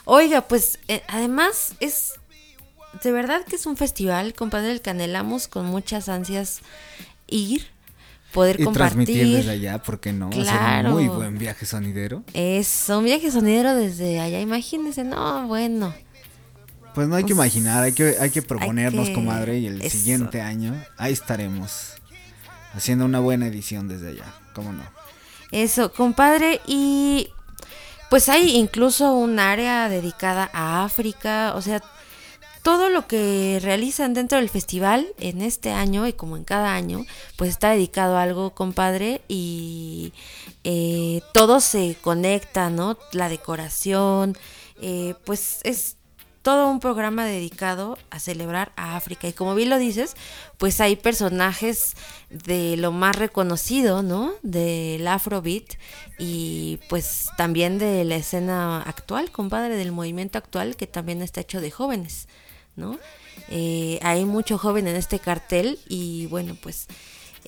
[SPEAKER 3] Oiga, pues eh, además es de verdad que es un festival, compadre, el que anhelamos con muchas ansias ir, poder
[SPEAKER 4] Y
[SPEAKER 3] compartir.
[SPEAKER 4] transmitir desde allá, ¿por qué no? Hacer
[SPEAKER 3] Claro.
[SPEAKER 4] un muy buen viaje sonidero.
[SPEAKER 3] Es un viaje sonidero desde allá, imagínense, no, bueno.
[SPEAKER 4] Pues no hay que
[SPEAKER 3] Pues,
[SPEAKER 4] imaginar, hay que, hay que proponernos,
[SPEAKER 3] que-
[SPEAKER 4] comadre, y el
[SPEAKER 3] eso.
[SPEAKER 4] siguiente año ahí estaremos haciendo una buena edición desde allá, ¿cómo no?
[SPEAKER 3] Eso, compadre, y pues hay incluso un área dedicada a África, o sea, todo lo que realizan dentro del festival en este año y como en cada año, pues está dedicado a algo, compadre, y eh, todo se conecta, ¿no? La decoración, eh, pues es todo un programa dedicado a celebrar a África. Y como bien lo dices, pues hay personajes de lo más reconocido, ¿no? Del Afrobeat y pues también de la escena actual, compadre, del movimiento actual que también está hecho de jóvenes, ¿no? Eh, hay mucho joven en este cartel y bueno, pues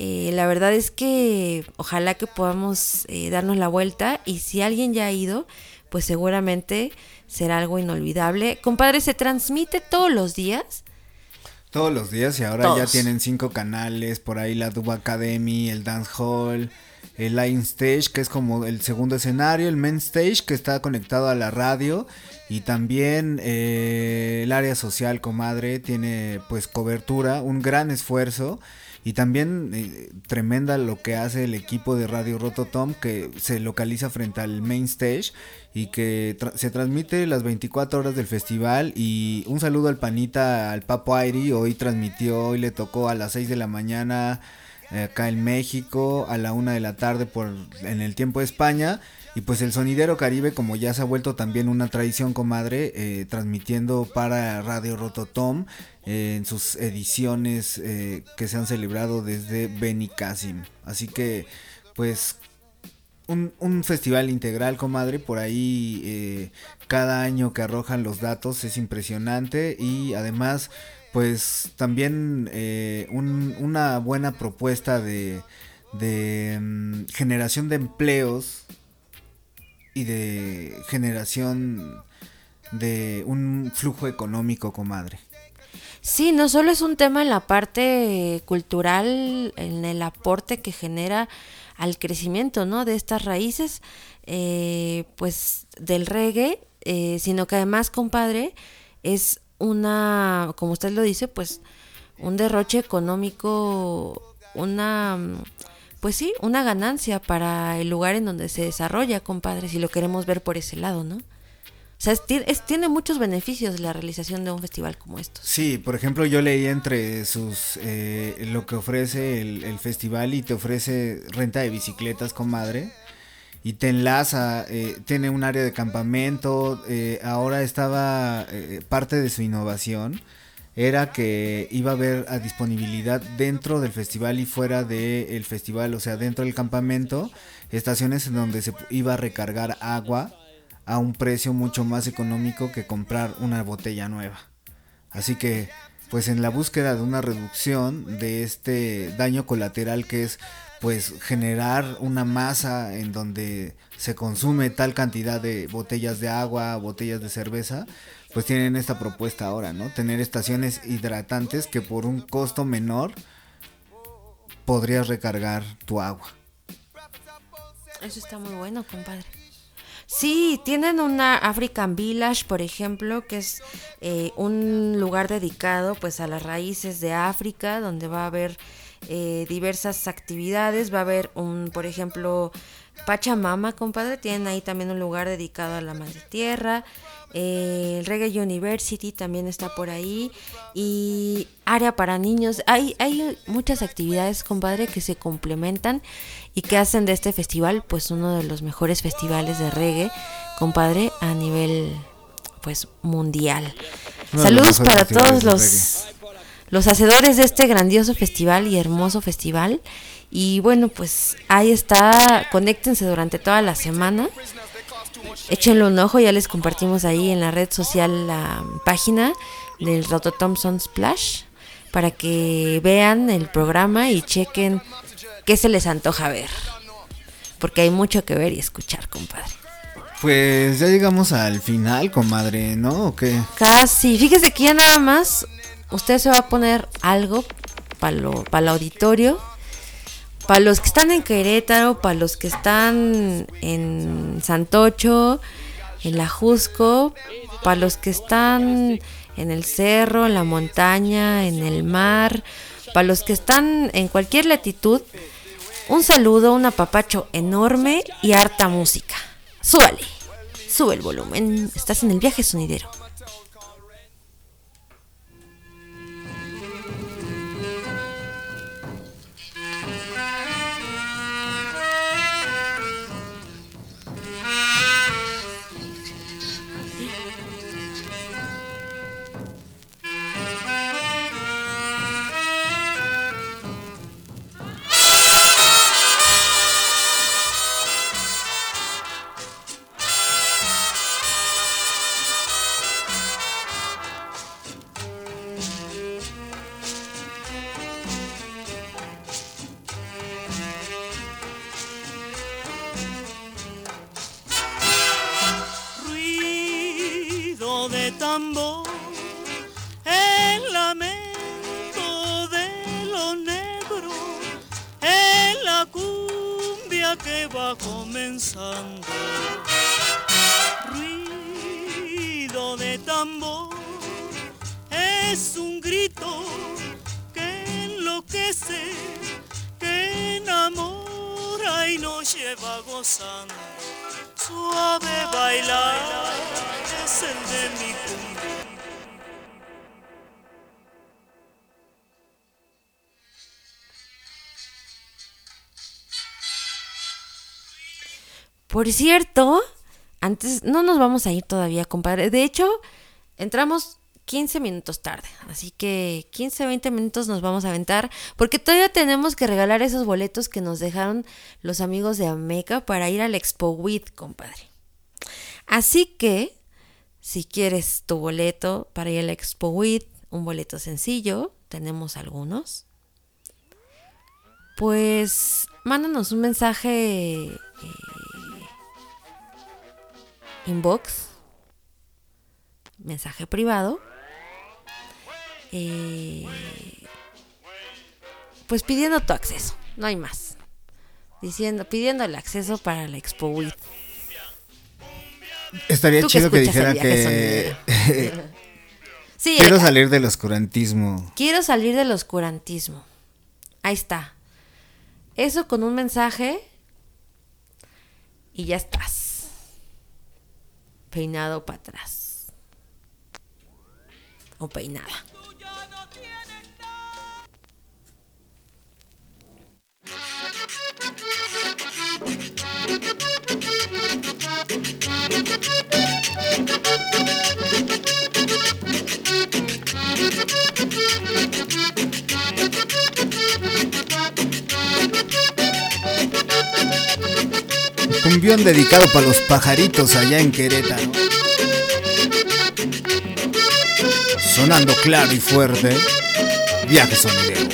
[SPEAKER 3] Eh, la verdad es que ojalá que podamos eh, darnos la vuelta y si alguien ya ha ido, pues seguramente será algo inolvidable. Compadre, ¿se transmite todos los días?
[SPEAKER 4] Todos los días y ahora ya tienen cinco canales, por ahí la Dub Academy, el Dance Hall, el Line Stage, que es como el segundo escenario, el Main Stage, que está conectado a la radio, y también eh, el área social, comadre, tiene pues cobertura, un gran esfuerzo. Y también eh, tremenda lo que hace el equipo de Radio Rototom que se localiza frente al main stage y que se transmite las 24 horas del festival y un saludo al panita, al Papo Airi, hoy transmitió, hoy le tocó a las 6 de la mañana acá en México, a la 1 de la tarde por en el tiempo de España y pues el sonidero Caribe como ya se ha vuelto también una tradición comadre, eh, transmitiendo para Radio Rototom eh, en sus ediciones eh, que se han celebrado desde Benicassim. Así que pues un, festival integral, comadre, por ahí eh, cada año que arrojan los datos es impresionante y además pues también eh, un- una buena propuesta de, de mm, generación de empleos y de generación de un flujo económico, comadre.
[SPEAKER 3] Sí, no solo es un tema en la parte cultural, en el aporte que genera al crecimiento, ¿no? De estas raíces, eh, pues del reggae, eh, sino que además, compadre, es una, como usted lo dice, pues un derroche económico, una, pues sí, una ganancia para el lugar en donde se desarrolla, compadre, si lo queremos ver por ese lado, ¿no? O sea, es- tiene muchos beneficios la realización de un festival como estos.
[SPEAKER 4] Sí, por ejemplo, yo leí entre sus eh, lo que ofrece el, el festival y te ofrece renta de bicicletas, comadre. Y te enlaza, eh, tiene un área de campamento. eh, ahora estaba eh, parte de su innovación. Era que iba a haber a disponibilidad dentro del festival y fuera del festival, o sea, dentro del campamento, estaciones en donde se iba a recargar agua a un precio mucho más económico que comprar una botella nueva. Así que, pues en la búsqueda de una reducción de este daño colateral que es pues generar una masa en donde se consume tal cantidad de botellas de agua, botellas de cerveza, pues tienen esta propuesta ahora, ¿no? Tener estaciones hidratantes que por un costo menor podrías recargar tu agua.
[SPEAKER 3] Eso está muy bueno, compadre. Sí, tienen una African Village, por ejemplo, que es eh, un lugar dedicado pues a las raíces de África, donde va a haber eh, diversas actividades. Va a haber un, por ejemplo, Pachamama, compadre. Tienen ahí también un lugar dedicado a la madre tierra. Eh, el Reggae University también está por ahí. Y área para niños. Hay, hay muchas actividades, compadre, que se complementan y que hacen de este festival pues uno de los mejores festivales de reggae, compadre, a nivel pues mundial. Saludos para todos los los hacedores de este grandioso festival y hermoso festival. Y bueno, pues ahí está, conéctense durante toda la semana. Échenle un ojo, ya les compartimos ahí en la red social la página del Roto Thompson Splash para que vean el programa y chequen qué se les antoja ver. Porque hay mucho que ver y escuchar, compadre.
[SPEAKER 4] Pues ya llegamos al final, comadre, ¿no? ¿O qué?
[SPEAKER 3] Casi. Fíjese que ya nada más usted se va a poner algo para el auditorio. Para los que están en Querétaro, para los que están en Santocho, en la Jusco, para los que están en el cerro, en la montaña, en el mar, para los que están en cualquier latitud, un saludo, un apapacho enorme y harta música. Súbale, sube el volumen, estás en el viaje sonidero.
[SPEAKER 19] Que va comenzando. Ruido de tambor es un grito que enloquece, que enamora y nos lleva gozando. Suave bailar es el de mi cumbia.
[SPEAKER 3] Por cierto, antes no nos vamos a ir todavía, compadre. De hecho, entramos 15 minutos tarde. Así que 15, 20 minutos nos vamos a aventar. Porque todavía tenemos que regalar esos boletos que nos dejaron los amigos de Ameca para ir al Expo WIT, compadre. Así que, si quieres tu boleto para ir al Expo WIT, un boleto sencillo, tenemos algunos. Pues mándanos un mensaje eh, inbox, mensaje privado, eh, pues pidiendo tu acceso, no hay más. Diciendo, pidiendo el acceso para la Expo WIT.
[SPEAKER 4] Estaría chido que dijera que.
[SPEAKER 3] Sí,
[SPEAKER 4] quiero
[SPEAKER 3] el-
[SPEAKER 4] salir del oscurantismo.
[SPEAKER 3] Quiero salir del oscurantismo. Ahí está. Eso con un mensaje y ya estás. Peinado para atrás. O peinada.
[SPEAKER 4] Dedicado para los pajaritos allá en Querétaro. Sonando claro y fuerte. Viaje sonidero.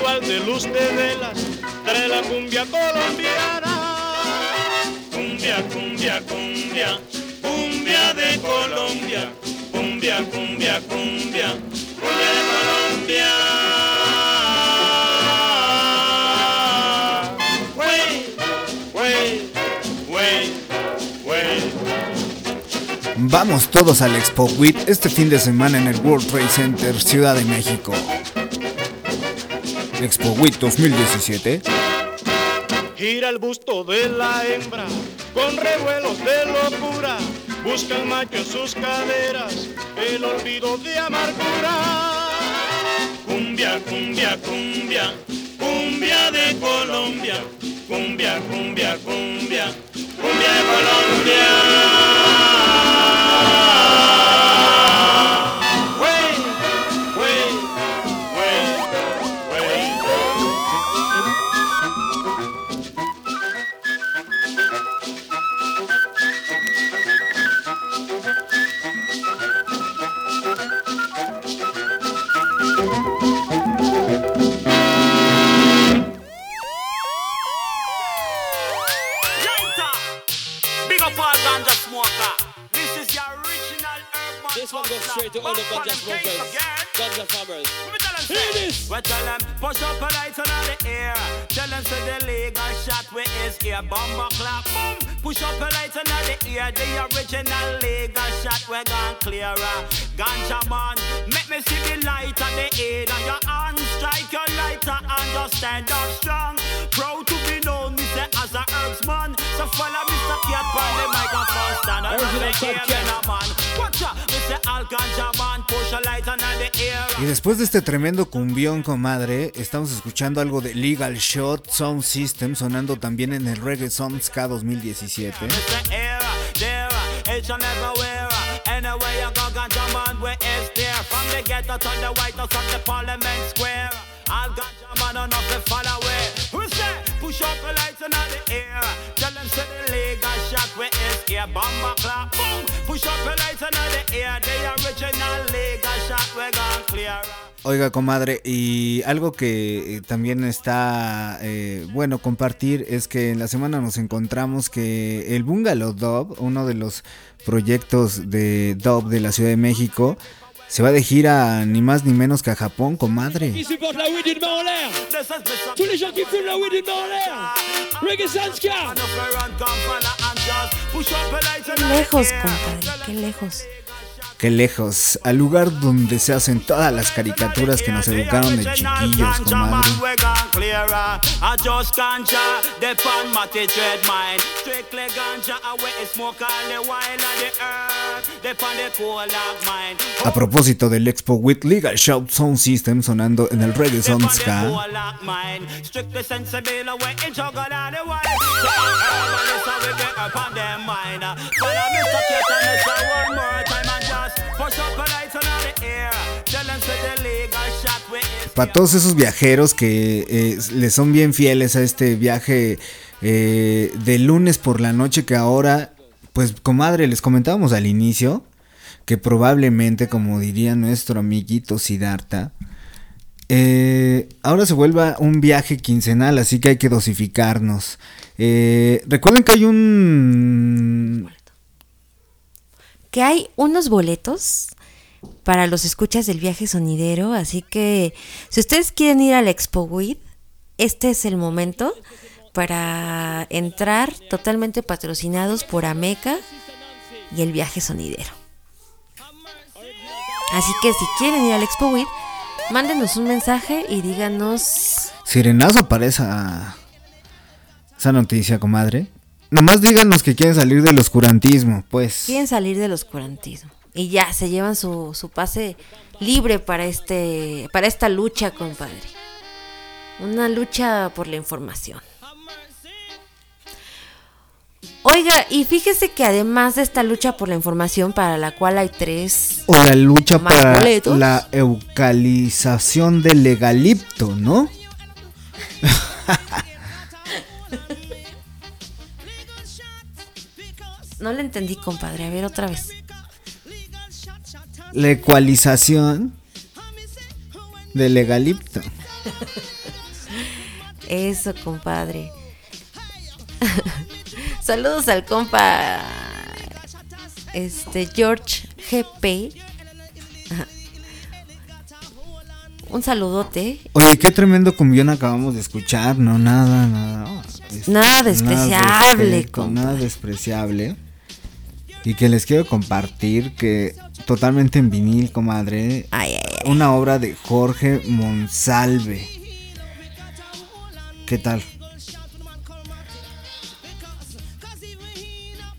[SPEAKER 19] De luz de velas trae la cumbia colombiana. Cumbia, cumbia, cumbia, cumbia de Colombia, cumbia, cumbia, cumbia, cumbia de Colombia.
[SPEAKER 4] Vamos todos al Expo WIT este fin de semana en el World Trade Center, Ciudad de México. Expo WIT 2017.
[SPEAKER 19] Gira el busto de la hembra con revuelos de locura. Busca el macho en sus caderas el olvido de amargura. Cumbia, cumbia, cumbia, cumbia de Colombia. Cumbia, cumbia, cumbia, cumbia de Colombia.
[SPEAKER 18] Hear tell them push up a light on the air. Tell them say the legal shot we is here. Bomba clap, boom. Push up a light on the air. The original legal shot we gone clearer. Ganja man, make me see the light on the air. And your hand strike your lighter and just stand up strong. Proud to be say as a herbs man. So follow Mr. Cat on the microphone stand. And
[SPEAKER 20] Original
[SPEAKER 18] make
[SPEAKER 20] Top
[SPEAKER 18] him
[SPEAKER 20] Cat.
[SPEAKER 18] in a man. Watch out, me say all ganja man. Push a light on the air.
[SPEAKER 4] Y después de este tremendo cumbión, comadre, estamos escuchando algo de Legal Shot Sound System sonando también en el Reggae Songs K 2017.
[SPEAKER 18] the era, there, each and everywhere. Anywhere you go, ganja man, where is there? From the ghetto to the White House and the Parliament Square.
[SPEAKER 4] Oiga, comadre, y algo que eh, también está eh, bueno compartir es que en la semana nos encontramos que el Bungalow Dub, uno de los proyectos de Dub de la Ciudad de México, se va de gira ni más ni menos que a Japón, comadre.
[SPEAKER 20] Qui supporte la weed d'une main en l'air. Tous les gens qui fument la weed d'une main en l'air. Reggae Sanska.
[SPEAKER 3] Qué lejos, compadre, qué lejos.
[SPEAKER 4] Qué lejos, al lugar donde se hacen todas las caricaturas que nos educaron de chiquillos, comadre. A propósito del Expo with Legal Shout Sound System sonando en el Reggae Sound
[SPEAKER 18] The
[SPEAKER 4] Ska, para todos esos viajeros que eh, le son bien fieles a este viaje eh, de lunes por la noche que ahora, pues comadre, les comentábamos al inicio que probablemente, como diría nuestro amiguito Siddhartha, eh, ahora se vuelva un viaje quincenal, así que hay que dosificarnos. Eh, recuerden que hay un...
[SPEAKER 3] que hay unos boletos para los escuchas del viaje sonidero, así que si ustedes quieren ir al Expo With, este es el momento para entrar totalmente patrocinados por Ameca y el viaje sonidero. Así que si quieren ir al Expo With, mándenos un mensaje y díganos
[SPEAKER 4] Sirenazo para esa, esa noticia, comadre. Nomás díganos que quieren salir del oscurantismo, pues.
[SPEAKER 3] quieren salir del oscurantismo y ya se llevan su, su pase libre para este para esta lucha, compadre. Una lucha por la información. Oiga, y fíjese que además de esta lucha por la información para la cual hay tres
[SPEAKER 4] O la lucha para
[SPEAKER 3] boletos,
[SPEAKER 4] la eucalización del legalipto, ¿no?
[SPEAKER 3] no le entendí, compadre. A ver otra vez.
[SPEAKER 4] La ecualización del legalipto.
[SPEAKER 3] Eso, compadre. Saludos al compa este George GP. Un saludote.
[SPEAKER 4] Oye, qué tremendo cumbión acabamos de escuchar, no nada, nada.
[SPEAKER 3] Nada despreciable,
[SPEAKER 4] respeto, nada despreciable. Y que les quiero compartir que totalmente en vinil, comadre, una obra de Jorge Monsalve. ¿Qué tal?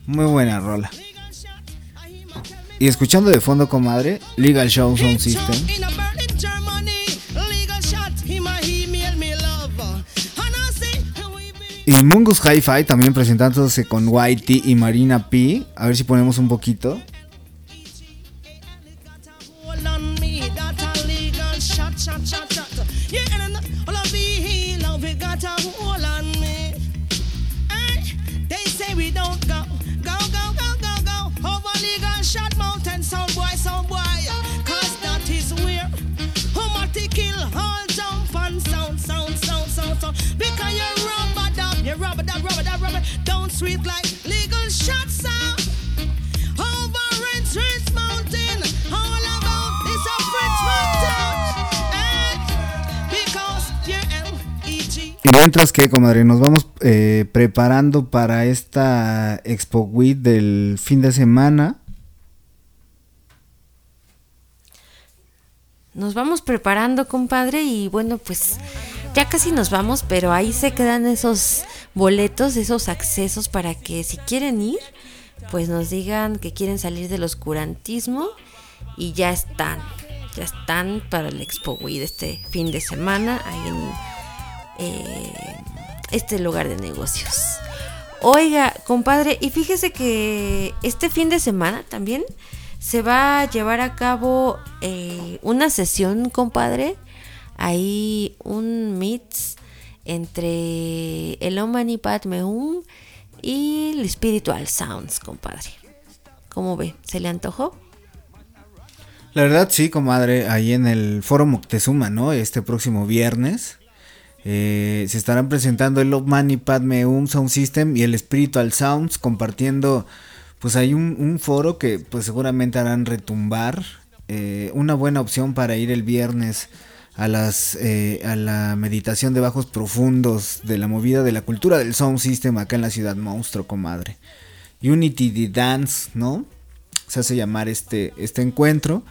[SPEAKER 4] Muy buena rola. Y escuchando de fondo, comadre, Legal Show Sound System. Y Mungus Hi-Fi también presentándose con Whitey y Marina P. A ver si ponemos un poquito. Y mientras que, comadre, nos vamos eh, preparando para esta Expo Week del fin de semana.
[SPEAKER 3] Nos vamos preparando, compadre, y bueno, pues ya casi nos vamos, pero ahí se quedan esos boletos, esos accesos para que si quieren ir, pues nos digan que quieren salir del oscurantismo y ya están, ya están para el Expo de este fin de semana ahí en eh, este lugar de negocios. Oiga, compadre, y fíjese que este fin de semana también se va a llevar a cabo eh, una sesión, compadre. Ahí un mix entre el Omani Padme Hum y el Spiritual Sounds, compadre. ¿Cómo ve? ¿Se le antojó?
[SPEAKER 4] La verdad, sí, comadre, ahí en el Foro Moctezuma, ¿no? Este próximo viernes. eh, se estarán presentando el Money Padme Hum Sound System y el Spiritual Sounds compartiendo pues hay un, un foro que pues seguramente harán retumbar eh, una buena opción para ir el viernes a las eh, a la meditación de bajos profundos de la movida de la cultura del sound system acá en la ciudad monstruo comadre. Unity the Dance no se hace llamar este este encuentro.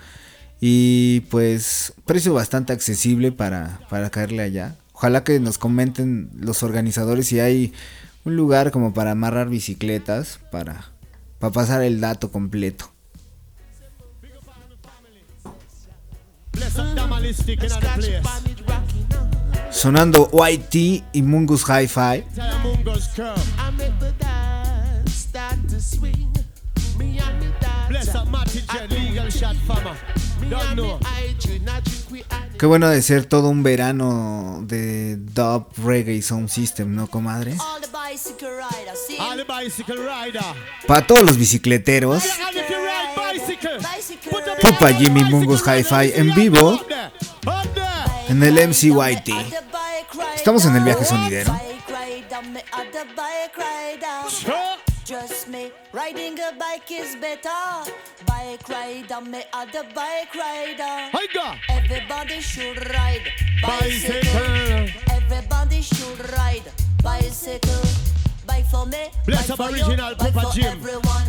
[SPEAKER 4] Y pues precio bastante accesible para para caerle allá. Ojalá que nos comenten los organizadores si hay un lugar como para amarrar bicicletas para para pasar el dato completo sonando YT y Mungus Hi-Fi.
[SPEAKER 18] Bless up Matty Jet, legal shot farmer. Don't know.
[SPEAKER 4] Qué bueno de ser todo un verano de dub, reggae y sound system, ¿no, comadre? Para todos los bicicleteros, Pupa Jimmy Mungus Hi-Fi en vivo. en el MCYT. Estamos en el viaje sonidero.
[SPEAKER 1] Just me riding a bike is better. Bike rider, me other bike rider. Everybody should ride bicycle.
[SPEAKER 18] Bicycle.
[SPEAKER 1] Everybody should ride bicycle. Bike for me.
[SPEAKER 18] Bless
[SPEAKER 1] bike
[SPEAKER 18] up
[SPEAKER 1] for
[SPEAKER 18] original
[SPEAKER 1] you, bike for
[SPEAKER 18] Jim.
[SPEAKER 1] Everyone.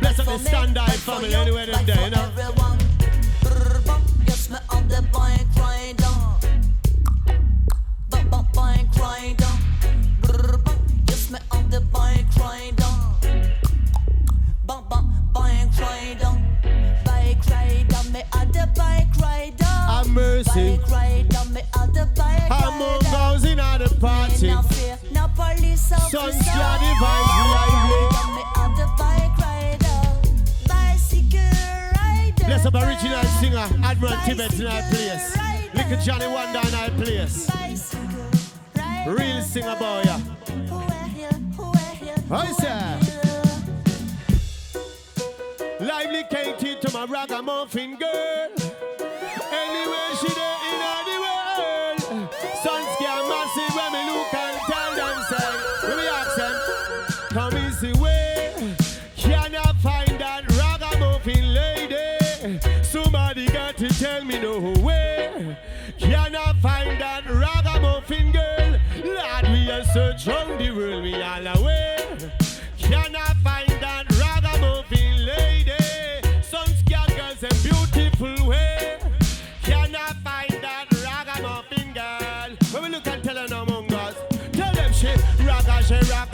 [SPEAKER 18] Bless up
[SPEAKER 1] Bike
[SPEAKER 18] the standard family
[SPEAKER 1] you,
[SPEAKER 18] anywhere them
[SPEAKER 1] bike
[SPEAKER 18] there, you know.
[SPEAKER 1] Everyone. Brr, bump, Yes, me on the bike rider. Bump, bump, bike rider. Brr, bump, Yes, me on the bike rider. Bump, bump, bike rider. Bike rider, me on the bike rider.
[SPEAKER 18] Have mercy.
[SPEAKER 1] Bike rider, me on the bike
[SPEAKER 18] I'm on goes in the party.
[SPEAKER 1] No fear, no police officer.
[SPEAKER 18] Lively.
[SPEAKER 1] Me on the bike rider. Bicycle rider.
[SPEAKER 18] Bless up original singer, Admiral Tibet in our place. Little Johnny Wonder in our place. Real singer boy, yeah. I say. Lively Katie to my ragamuffin girl. Anywhere she there in the world. Sunscare massive when me look and tell them say. When me ask them, come easy way. Can I find that ragamuffin lady? Somebody got to tell me no way. Can I find that ragamuffin girl? Lord, we are search round the world, we all away.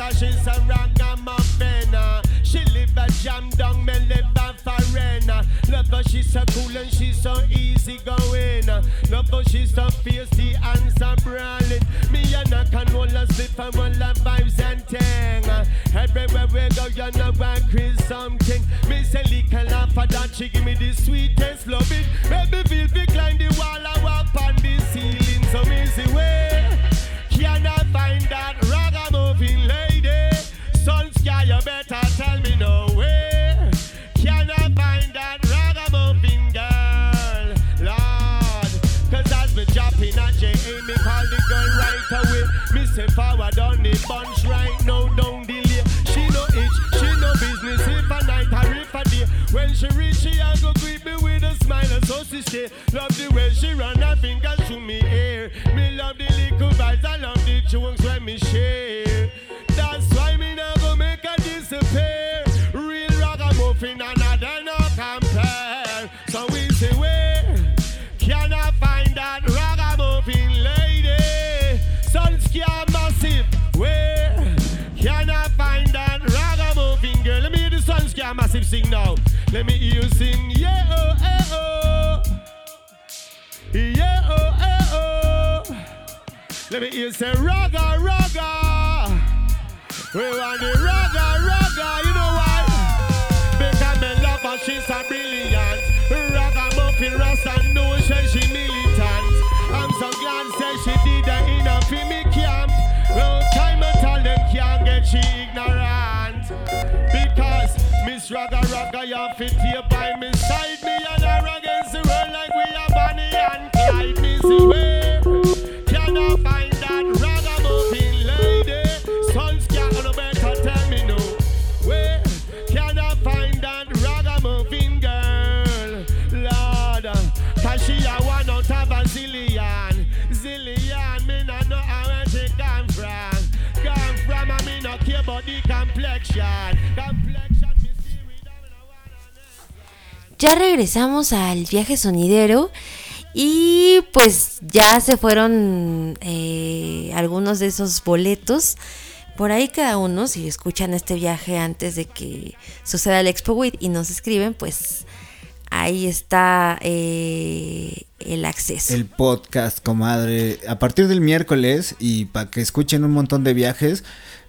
[SPEAKER 18] Ragga, she's a ragamuffin. She live a jam down, me live a foreign. Love her, she's so cool and she's so easy going. Love her, she's so fiercey and so brawling. Me and I can hold a slip and all the vibes and ting. Everywhere we go, you know I create something. Me say little laugh for that, she give me the sweetest loving. Me feel fi climb the wall and walk on the ceiling some easy she reach, she a go greet me with a smile and so she stay. Love the way she run her fingers through me hair. Me love the little vibes, I love the jokes when me share. Let me hear you sing. Yeah oh eh oh. Yeah oh eh oh. Let me hear you say raga raga. We want the raga raga. You know why? Because me love her, she's a brilliant. Ragamuffin Rasta Miss Raga Raga you fit here by me side me and her against the world like we are Bonnie and Clyde. Me see where I find that ragamuffin lady? Sunscare, no better tell me no. Where I find that ragamuffin girl? She a one of zillion. Zillion, me no know where she come from. Come from, me no the. Complexion,
[SPEAKER 3] Ya regresamos al viaje sonidero y pues ya se fueron eh, algunos de esos boletos. Por ahí cada uno, si escuchan este viaje antes de que suceda el Expo WIT y nos escriben, pues ahí está eh, el acceso.
[SPEAKER 4] El podcast, comadre. A partir del miércoles y para que escuchen un montón de viajes,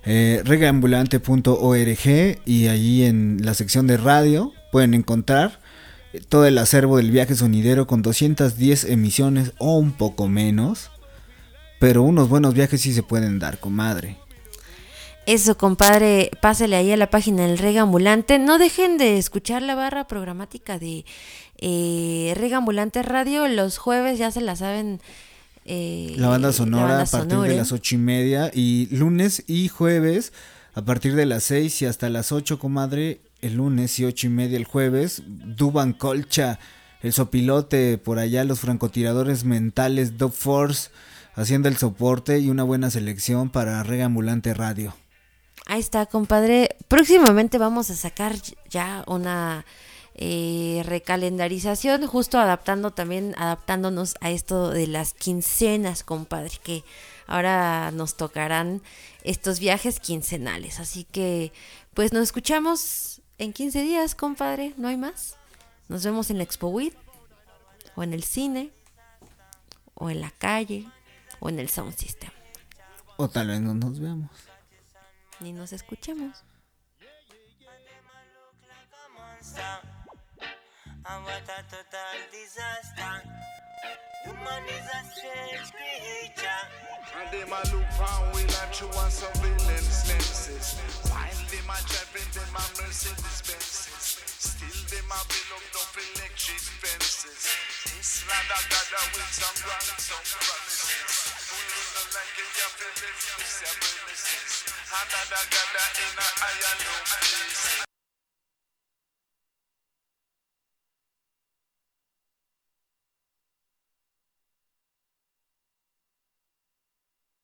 [SPEAKER 4] eh, regaambulante.org y allí en la sección de radio pueden encontrar todo el acervo del viaje sonidero con 210 emisiones o un poco menos. Pero unos buenos viajes sí se pueden dar, comadre.
[SPEAKER 3] Eso, compadre, pásale ahí a la página del Rega Ambulante. No dejen de escuchar la barra programática de eh, Rega Ambulante Radio. Los jueves ya se la saben. eh,
[SPEAKER 4] La banda sonora
[SPEAKER 3] banda
[SPEAKER 4] a partir
[SPEAKER 3] sonora.
[SPEAKER 4] de las ocho y media y lunes y jueves a partir de las 6 y hasta las 8, comadre, el lunes y ocho y media el jueves, Duban Colcha, el sopilote, por allá los francotiradores mentales, Dub Force, haciendo el soporte y una buena selección para Rega Ambulante Radio.
[SPEAKER 3] Ahí está, compadre. Próximamente vamos a sacar ya una eh, recalendarización, justo adaptando también, adaptándonos a esto de las quincenas, compadre, que ahora nos tocarán estos viajes quincenales. Así que, pues nos escuchamos en 15 días, compadre, no hay más. Nos vemos en la Expo WIT, o en el cine, o en la calle, o en el Sound System.
[SPEAKER 4] O tal vez no nos veamos.
[SPEAKER 3] Ni nos escuchemos.
[SPEAKER 21] The is a strange creature.
[SPEAKER 2] And them a look round we like you want surveillance lenses. While them a driving them a Mercedes Benzes. Still them a build up no electric fences. This land a gather with some ransom promises. We don't like it, you feel it, you say premises. Another gather in a iron loom places.